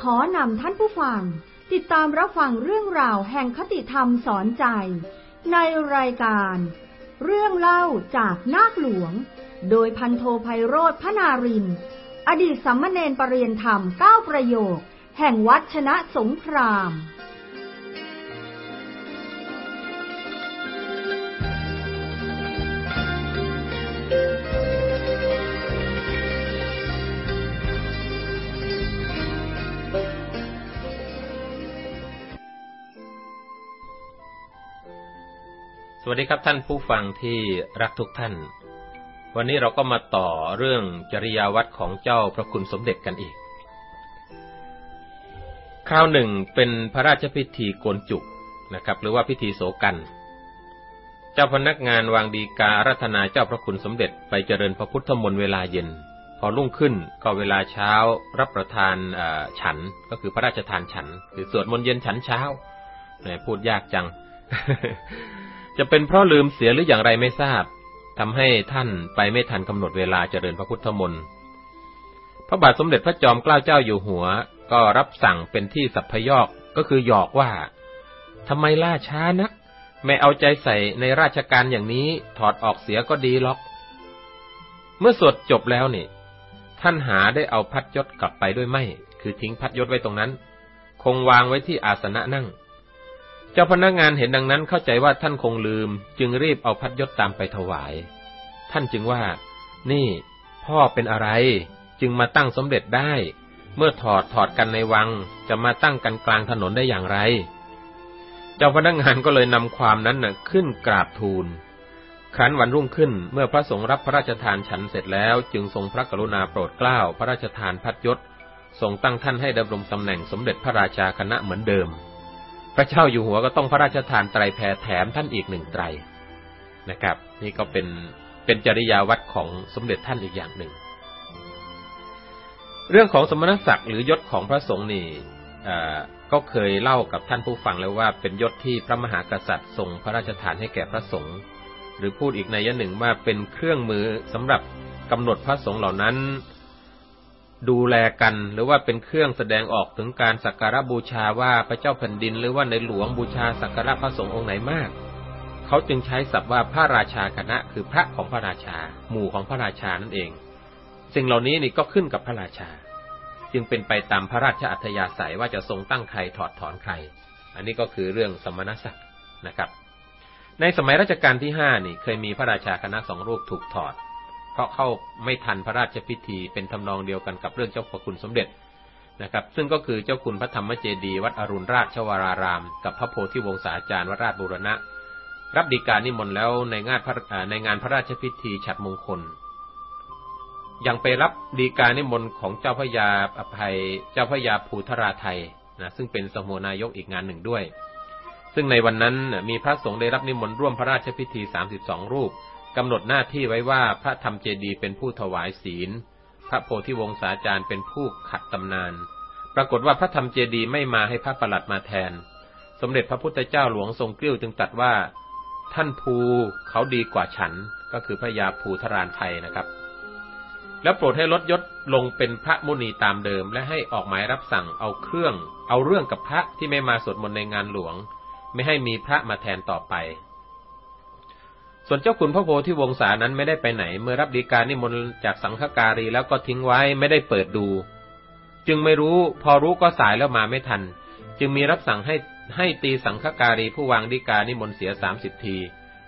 Speaker 1: ขอนำท่านผู้ฟัง ติดตามรับฟังเรื่องราวแห่งคติธรรมสอนใจ ในรายการ เรื่องเล่าจากนาคหลวง โดยพันโทไพโรธพนาริน อดีตสัมมเนนปรริยนธรรมเก้าประโยค แห่งวัดชนะสงคราม
Speaker 2: สวัสดีครับท่านผู้ฟังที่รักทุกท่าน วันนี้เราก็มาต่อเรื่องจริยาวัดของเจ้าพระคุณสมเด็จกันอีก คราวหนึ่งเป็นพระราชพิธีโกนจุกนะครับ หรือว่าพิธีโสกัน เจ้าพนักงานวางดีการัตนาเจ้าพระคุณสมเด็จไปเจริญพระพุทธมนต์เวลาเย็น พอรุ่งขึ้นก็เวลาเช้ารับประทานฉันก็คือพระราชทานฉัน คือสวดมนต์เย็นฉันเช้าพูดยากจัง จะเป็นเพราะลืมเสียหรืออย่างไรไม่ทราบทำให้ท่านไปไม่ทันกำหนดเวลาเจริญพระพุทธมนต์ พระบาทสมเด็จพระจอมเกล้าเจ้าอยู่หัว ก็รับสั่งเป็นที่สัพพยอกก็คือหยอกว่าทำไมล่าช้านัก ไม่เอาใจใส่ในราชการอย่างนี้ถอดออกเสียก็ดีหรอก เมื่อสวดจบแล้วนี่ ท่านหาได้เอาพัดยศกลับไปด้วยไม่ คือทิ้งพัดยศไว้ตรงนั้น คงวางไว้ที่อาสนะนั่ง เจ้าพนักงานเห็นดังนั้นเข้าใจว่าท่านคงลืม จึงรีบเอาพัดยศตามไปถวาย ท่านจึงว่า นี่ พ่อเป็นอะไร จึงมาตั้งสมเด็จได้ เมื่อถอดถอดกันในวัง จะมาตั้งกันกลางถนนได้อย่างไร เจ้าพนักงานก็เลยนำความนั้นน่ะขึ้นกราบทูลครั้นวันรุ่งขึ้นเมื่อพระสงฆ์รับพระราชทานฉันเสร็จแล้ว จึงทรงพระกรุณาโปรดเกล้าพระราชทานพัดยศทรงตั้งท่านให้ดำรงตำแหน่งสมเด็จพระราชาคณะเหมือนเดิม ระเจ้าอยู่หัวก็ต้องพระราชทานไตรแพรแถมท่านอีกหนึ่งไตรนะครับ นี่ก็เป็นเป็นจริยาวัดของสมเด็จท่านอีกอย่างหนึ่ง เรื่องของสมณศักดิ์หรือยศของพระสงฆ์นี่ก็เคยเล่ากับท่านผู้ฟังแล้วว่าเป็นยศที่พระมหากษัตริย์ทรงพระราชทานให้แก่พระสงฆ์หรือพูดอีกในยะหนึ่งว่าเป็นเครื่องมือสำหรับกำหนดพระสงฆ์เหล่านั้น ดูแลกันหรือว่าเป็นเครื่องแสดงออกถึงการสักการะบูชาว่าพระเจ้าแผ่นดิน หรือว่าในหลวงบูชาสักการะพระสงฆ์องค์ไหนมาก เขาจึงใช้ศัพท์ว่าพระราชาคณะ คือพระของพระราชา หมู่ของพระราชานั่นเอง สิ่งเหล่านี้นี่ก็ขึ้นกับพระราชา จึงเป็นไปตามพระราชอัธยาศัยว่าจะทรงตั้งใครถอดถอนใคร อันนี้ก็คือเรื่องสมณศักดิ์นะครับ ในสมัยรัชกาลที่ห้านี่เคยมีพระราชาคณะสองรูปถูกถอด เพราะเข้าไม่ทันพระราชพิธีเป็นทำนองเดียวกันกับเรื่องเจ้าพระคุณสมเด็จนะครับ ซึ่งก็คือเจ้าคุณพระธรรมเจดีวัดอรุณราชวราราม กับพระโพธิวงศาจารย์วัดราชบุรณะ รับดีการนิมนต์แล้วในงานในงานพระราชพิธีฉัดมงคลยังไปรับดีการนิมนต์ของเจ้าพระยาอภัยเจ้าพระยาภูทราไทยนะซึ่งเป็นสมุนายกอีกงานหนึ่งด้วย ซึ่งในวันนั้นมีพระสงฆ์ได้รับนิมนต์ร่วมพระราชพิธี32รูป กำหนดหน้าที่ไว้ว่าพระธรรมเจดีเป็นผู้ถวายศีล พระโพธิวงศาจารย์เป็นผู้ขัดตำนาน ปรากฏว่าพระธรรมเจดีไม่มาให้พระประหลัดมาแทน สมเด็จพระพุทธเจ้าหลวงทรงกลิ้วจึงตัดว่า ท่านภูเขาดีกว่าฉันก็คือพระยาภูทรานไทยนะครับ แล้วโปรดให้ลดยศลงเป็นพระมุนีตามเดิม และให้ออกหมายรับสั่งเอาเครื่อง เอาเรื่องกับพระที่ไม่มาสวดมนต์ในงานหลวง ไม่ให้มีพระมาแทนต่อไป ส่วนเจ้าคุณพระโพธิวงศานั้นไม่ได้ไปไหน เมื่อรับดีการนิมนต์จากสังฆการีแล้วก็ทิ้งไว้ไม่ได้เปิดดู จึงไม่รู้พอรู้ก็สายแล้วมาไม่ทัน จึงมีรับสั่งให้ให้ตีสังฆการีผู้วางดีการนิมนต์เสียสามสิบที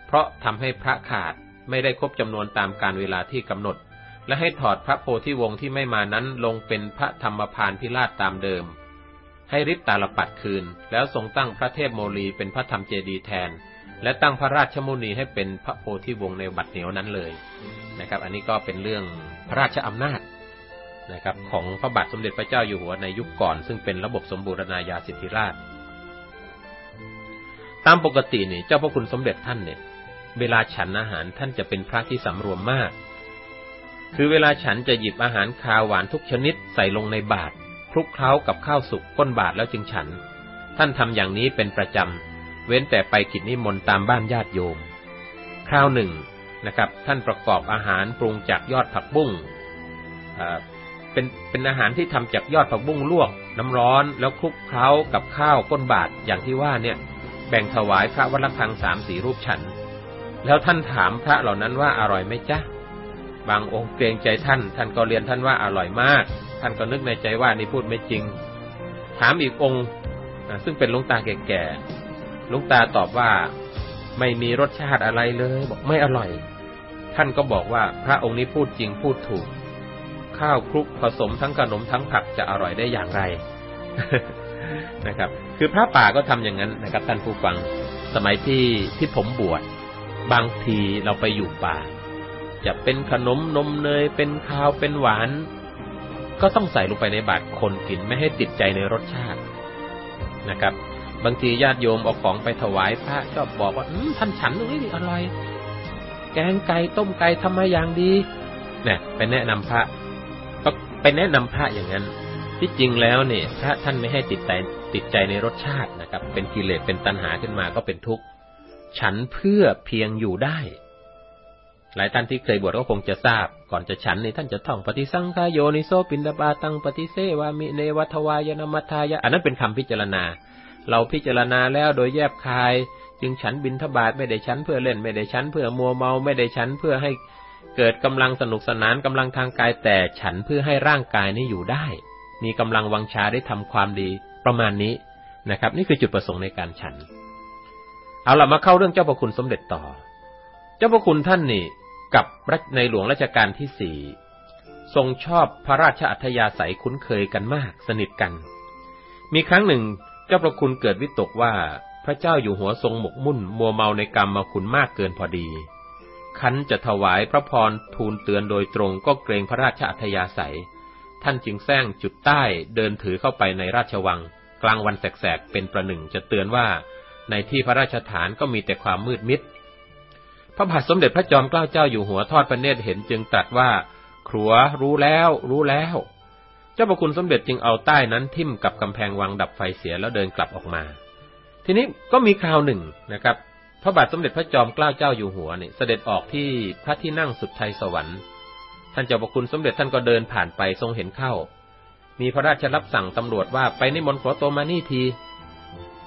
Speaker 2: เพราะทำให้พระขาดไม่ได้ครบจำนวนตามการเวลาที่กำหนด และให้ถอดพระโพธิวงศ์ที่ไม่มานั้นลงเป็นพระธรรมพานพิราชตามเดิม ให้ริบตาลปัดคืน แล้วทรงตั้งพระเทพโมลีเป็นพระธรรมเจดีแทน และตั้งพระราชมุนีให้เป็นพระโพธิวงศ์ในบัดเหนียวนั้นเลยนะครับ อันนี้ก็เป็นเรื่องพระราชอำนาจนะครับ ของพระบาทสมเด็จพระเจ้าอยู่หัวในยุคก่อน ซึ่งเป็นระบบสมบูรณาญาสิทธิราช ตามปกตินี่เจ้าพระคุณสมเด็จท่านเนี่ย เวลาฉันอาหารท่านจะเป็นพระที่สำรวมมาก คือเวลาฉันจะหยิบอาหารคาวหวานทุกชนิดใส่ลงในบาตรคลุกเคล้ากับข้าวสุกก้นบาตรแล้วจึงฉัน ท่านทำอย่างนี้เป็นประจำ เว้นแต่ไปกิจนิมนต์ตามบ้านญาติโยม คราวหนึ่งนะครับ ท่านประกอบอาหารปรุงจากยอดผักบุ้งเป็นเป็นอาหารที่ทำจากยอดผักบุ้งลวก น้ำร้อนแล้วคลุกเคล้ากับข้าวก้นบาทอย่างที่ว่าเนี่ย แบ่งถวายพระวัลคังสามสี่รูปฉัน แล้วท่านถามพระเหล่านั้นว่าอร่อยไหมจ๊ะบางองค์เกรงใจท่าน ท่านก็เรียนท่านว่าอร่อยมาก ท่านก็นึกในใจว่านี่พูดไม่จริง ถามอีกองค์ซึ่งเป็นหลุงตาแก่ ลุงตาตอบว่า ไม่มีรสชาติอะไรเลย บอกไม่อร่อย ท่านก็บอกว่าพระองค์นี้พูดจริงพูดถูก ข้าวคลุกผสมทั้งขนมทั้งผักจะอร่อยได้อย่างไรนะครับ คือพระป่าก็ทำอย่างนั้นนะครับท่านผู้ฟังสมัยที่ที่ผมบวชบางทีเราไปอยู่ป่า จะเป็นขนมนมเนยเป็นข้าวเป็นหวาน ก็ต้องใส่ลงไปในบาตรคนกินไม่ให้ติดใจในรสชาตินะครับ บางทีญาติโยมเอาของไปถวายพระก็บอกว่าท่านฉันตรงนี้อร่อย แกงไก่ต้มไก่ทำมาอย่างดีเนี่ยไปแนะนำพระก็ไปแนะนำพระอย่างนั้น ที่จริงแล้วเนี่ยพระท่านไม่ให้ติดใจติดใจในรสชาตินะครับ เป็นกิเลสเป็นตัณหาขึ้นมาก็เป็นทุกข์ฉันเพื่อเพียงอยู่ได้ หลายท่านที่เคยบวชก็คงจะทราบ ก่อนจะฉันนี่ท่านจะท่องปฏิสังขายโยนิโซปินดาบาตังปฏิเสวามิเนวัทวายนมัทายะอันนั้นเป็นคำพิจารณา เราพิจารณาแล้วโดยแยบคาย จึงฉันบินทบาทไม่ได้ฉันเพื่อเล่นไม่ได้ฉันเพื่อมัวเมาไม่ได้ฉันเพื่อให้เกิดกำลังสนุกสนานกำลังทางกายแต่ฉันเพื่อให้ร่างกายนี้อยู่ได้ มีกำลังวังชาได้ทำความดีประมาณนี้นะครับ นี่คือจุดประสงค์ในการฉัน เอาล่ะมาเข้าเรื่องเจ้าพระคุณสมเด็จต่อ เจ้าพระคุณท่านนี่กับในหลวงรัชกาลที่สี่ทรงชอบพระราชอัธยาศัยคุ้นเคยกันมากสนิทกัน มีครั้งหนึ่ง เจ้าประคุณเกิดวิตกว่าพระเจ้าอยู่หัวทรงหมกมุ่นมัวเมาในกรรมมาคุณมากเกินพอดี คันจะถวายพระพรทูลเตือนโดยตรงก็เกรงพระราชอัธยาศัย ท่านจึงแซงจุดใต้เดินถือเข้าไปในราชวัง กลางวันแสกๆเป็นประหนึ่งจะเตือนว่า ในที่พระราชฐานก็มีแต่ความมืดมิด พระบาทสมเด็จพระจอมเกล้าเจ้าอยู่หัวทอดพระเนตรเห็นจึงตรัสว่า ครัวรู้แล้ว รู้แล้ว เจ้าพระคุณสมเด็จจึงเอาใต้นั้นทิ่มกับกำแพงวังดับไฟเสียแล้วเดินกลับออกมา ทีนี้ก็มีคราวหนึ่งนะครับ พระบาทสมเด็จพระจอมเกล้าเจ้าอยู่หัวเนี่ยเสด็จออกที่พระที่นั่งสุดไทยสวรรค์ ท่านเจ้าพระคุณสมเด็จท่านก็เดินผ่านไปทรงเห็นเข้า มีพระราชรับสั่งตำรวจว่าไปนิมนต์ขอโตมานี่ที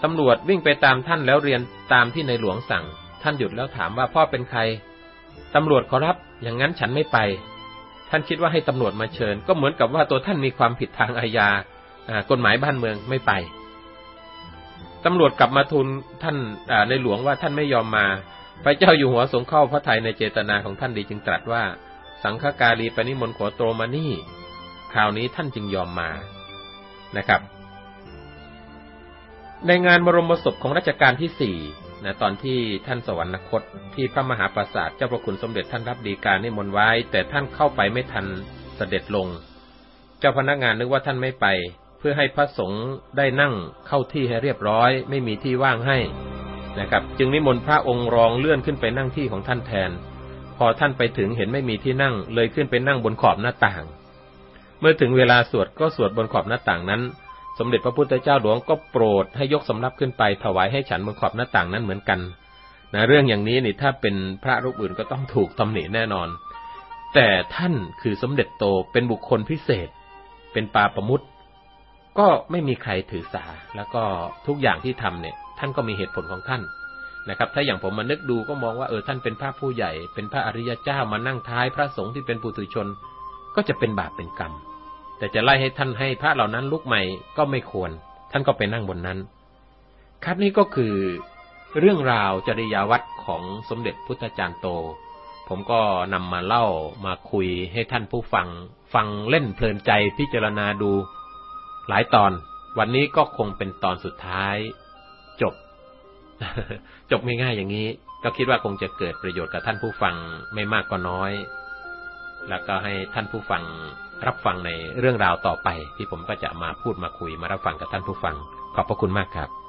Speaker 2: ตำรวจวิ่งไปตามท่านแล้วเรียนตามที่ในหลวงสั่ง ท่านหยุดแล้วถามว่าพ่อเป็นใครตำรวจขอรับอย่างนั้นฉันไม่ไป ท่านคิดว่าให้ตำรวจมาเชิญ ก็เหมือนกับว่าตัวท่านมีความผิดทางอาญากฎหมายบ้านเมืองไม่ไปตำรวจกลับมาทูลท่านในหลวงว่าท่านไม่ยอมมา พระเจ้าอยู่หัวทรงเข้าพระทัยในเจตนาของท่านดีจึงตรัสว่า สังฆกาลีปณิมนต์ขอโตมานี่คราวนี้ท่านจึงยอมมานะครับ ในงานบรมศพของรัชกาลที่สี่ นะตอนที่ท่านสวรรคตที่พระมหาปราสาทเจ้าพระคุณสมเด็จท่านรับดีการนิมนต์ไว้ แต่ท่านเข้าไปไม่ทันเสด็จลง เจ้าพนักงานนึกว่าท่านไม่ไป เพื่อให้พระสงฆ์ได้นั่งเข้าที่ให้เรียบร้อย ไม่มีที่ว่างให้นะครับ จึงนิมนต์พระองค์รองเลื่อนขึ้นไปนั่งที่ของท่านแทน พอท่านไปถึงเห็นไม่มีที่นั่ง เลยขึ้นไปนั่งบนขอบหน้าต่าง เมื่อถึงเวลาสวดก็สวดบนขอบหน้าต่างนั้น สมเด็จพระพุทธเจ้าหลวงก็โปรดให้ยกสำรับขึ้นไปถวายให้ฉันบนขอบหน้าต่างนั้นเหมือนกันนะเรื่องอย่างนี้นี่ถ้าเป็นพระรูปอื่นก็ต้องถูกตำหนิแน่นอน แต่ท่านคือสมเด็จโตเป็นบุคคลพิเศษ เป็นปาประมุตก็ไม่มีใครถือสา แล้วก็ทุกอย่างที่ทำเนี่ย ท่านก็มีเหตุผลของท่านนะครับ ถ้าอย่างผมมานึกดูก็มองว่าเออท่านเป็นพระผู้ใหญ่ เป็นพระอริยเจ้ามานั่งท้ายพระสงฆ์ที่เป็นปุถุชน ก็จะเป็นบาปเป็นกรรม แต่จะไล่ให้ท่านให้พระเหล่านั้นลุกใหม่ก็ไม่ควร ท่านก็ไปนั่งบนนั้น ครับนี่ก็คือเรื่องราวจริยาวัดของสมเด็จพุทธจารย์โต ผมก็นำมาเล่ามาคุยให้ท่านผู้ฟัง ฟังเล่นเพลินใจพิจารณาดู หลายตอน วันนี้ก็คงเป็นตอนสุดท้าย จบ จบง่ายๆอย่างนี้ ก็คิดว่าคงจะเกิดประโยชน์กับท่านผู้ฟังไม่มากก็น้อย แล้วก็ให้ท่านผู้ฟัง รับฟังในเรื่องราวต่อไป ที่ผมก็จะมาพูดมาคุยมารับฟังกับท่านผู้ฟัง ขอบพระคุณมากครับ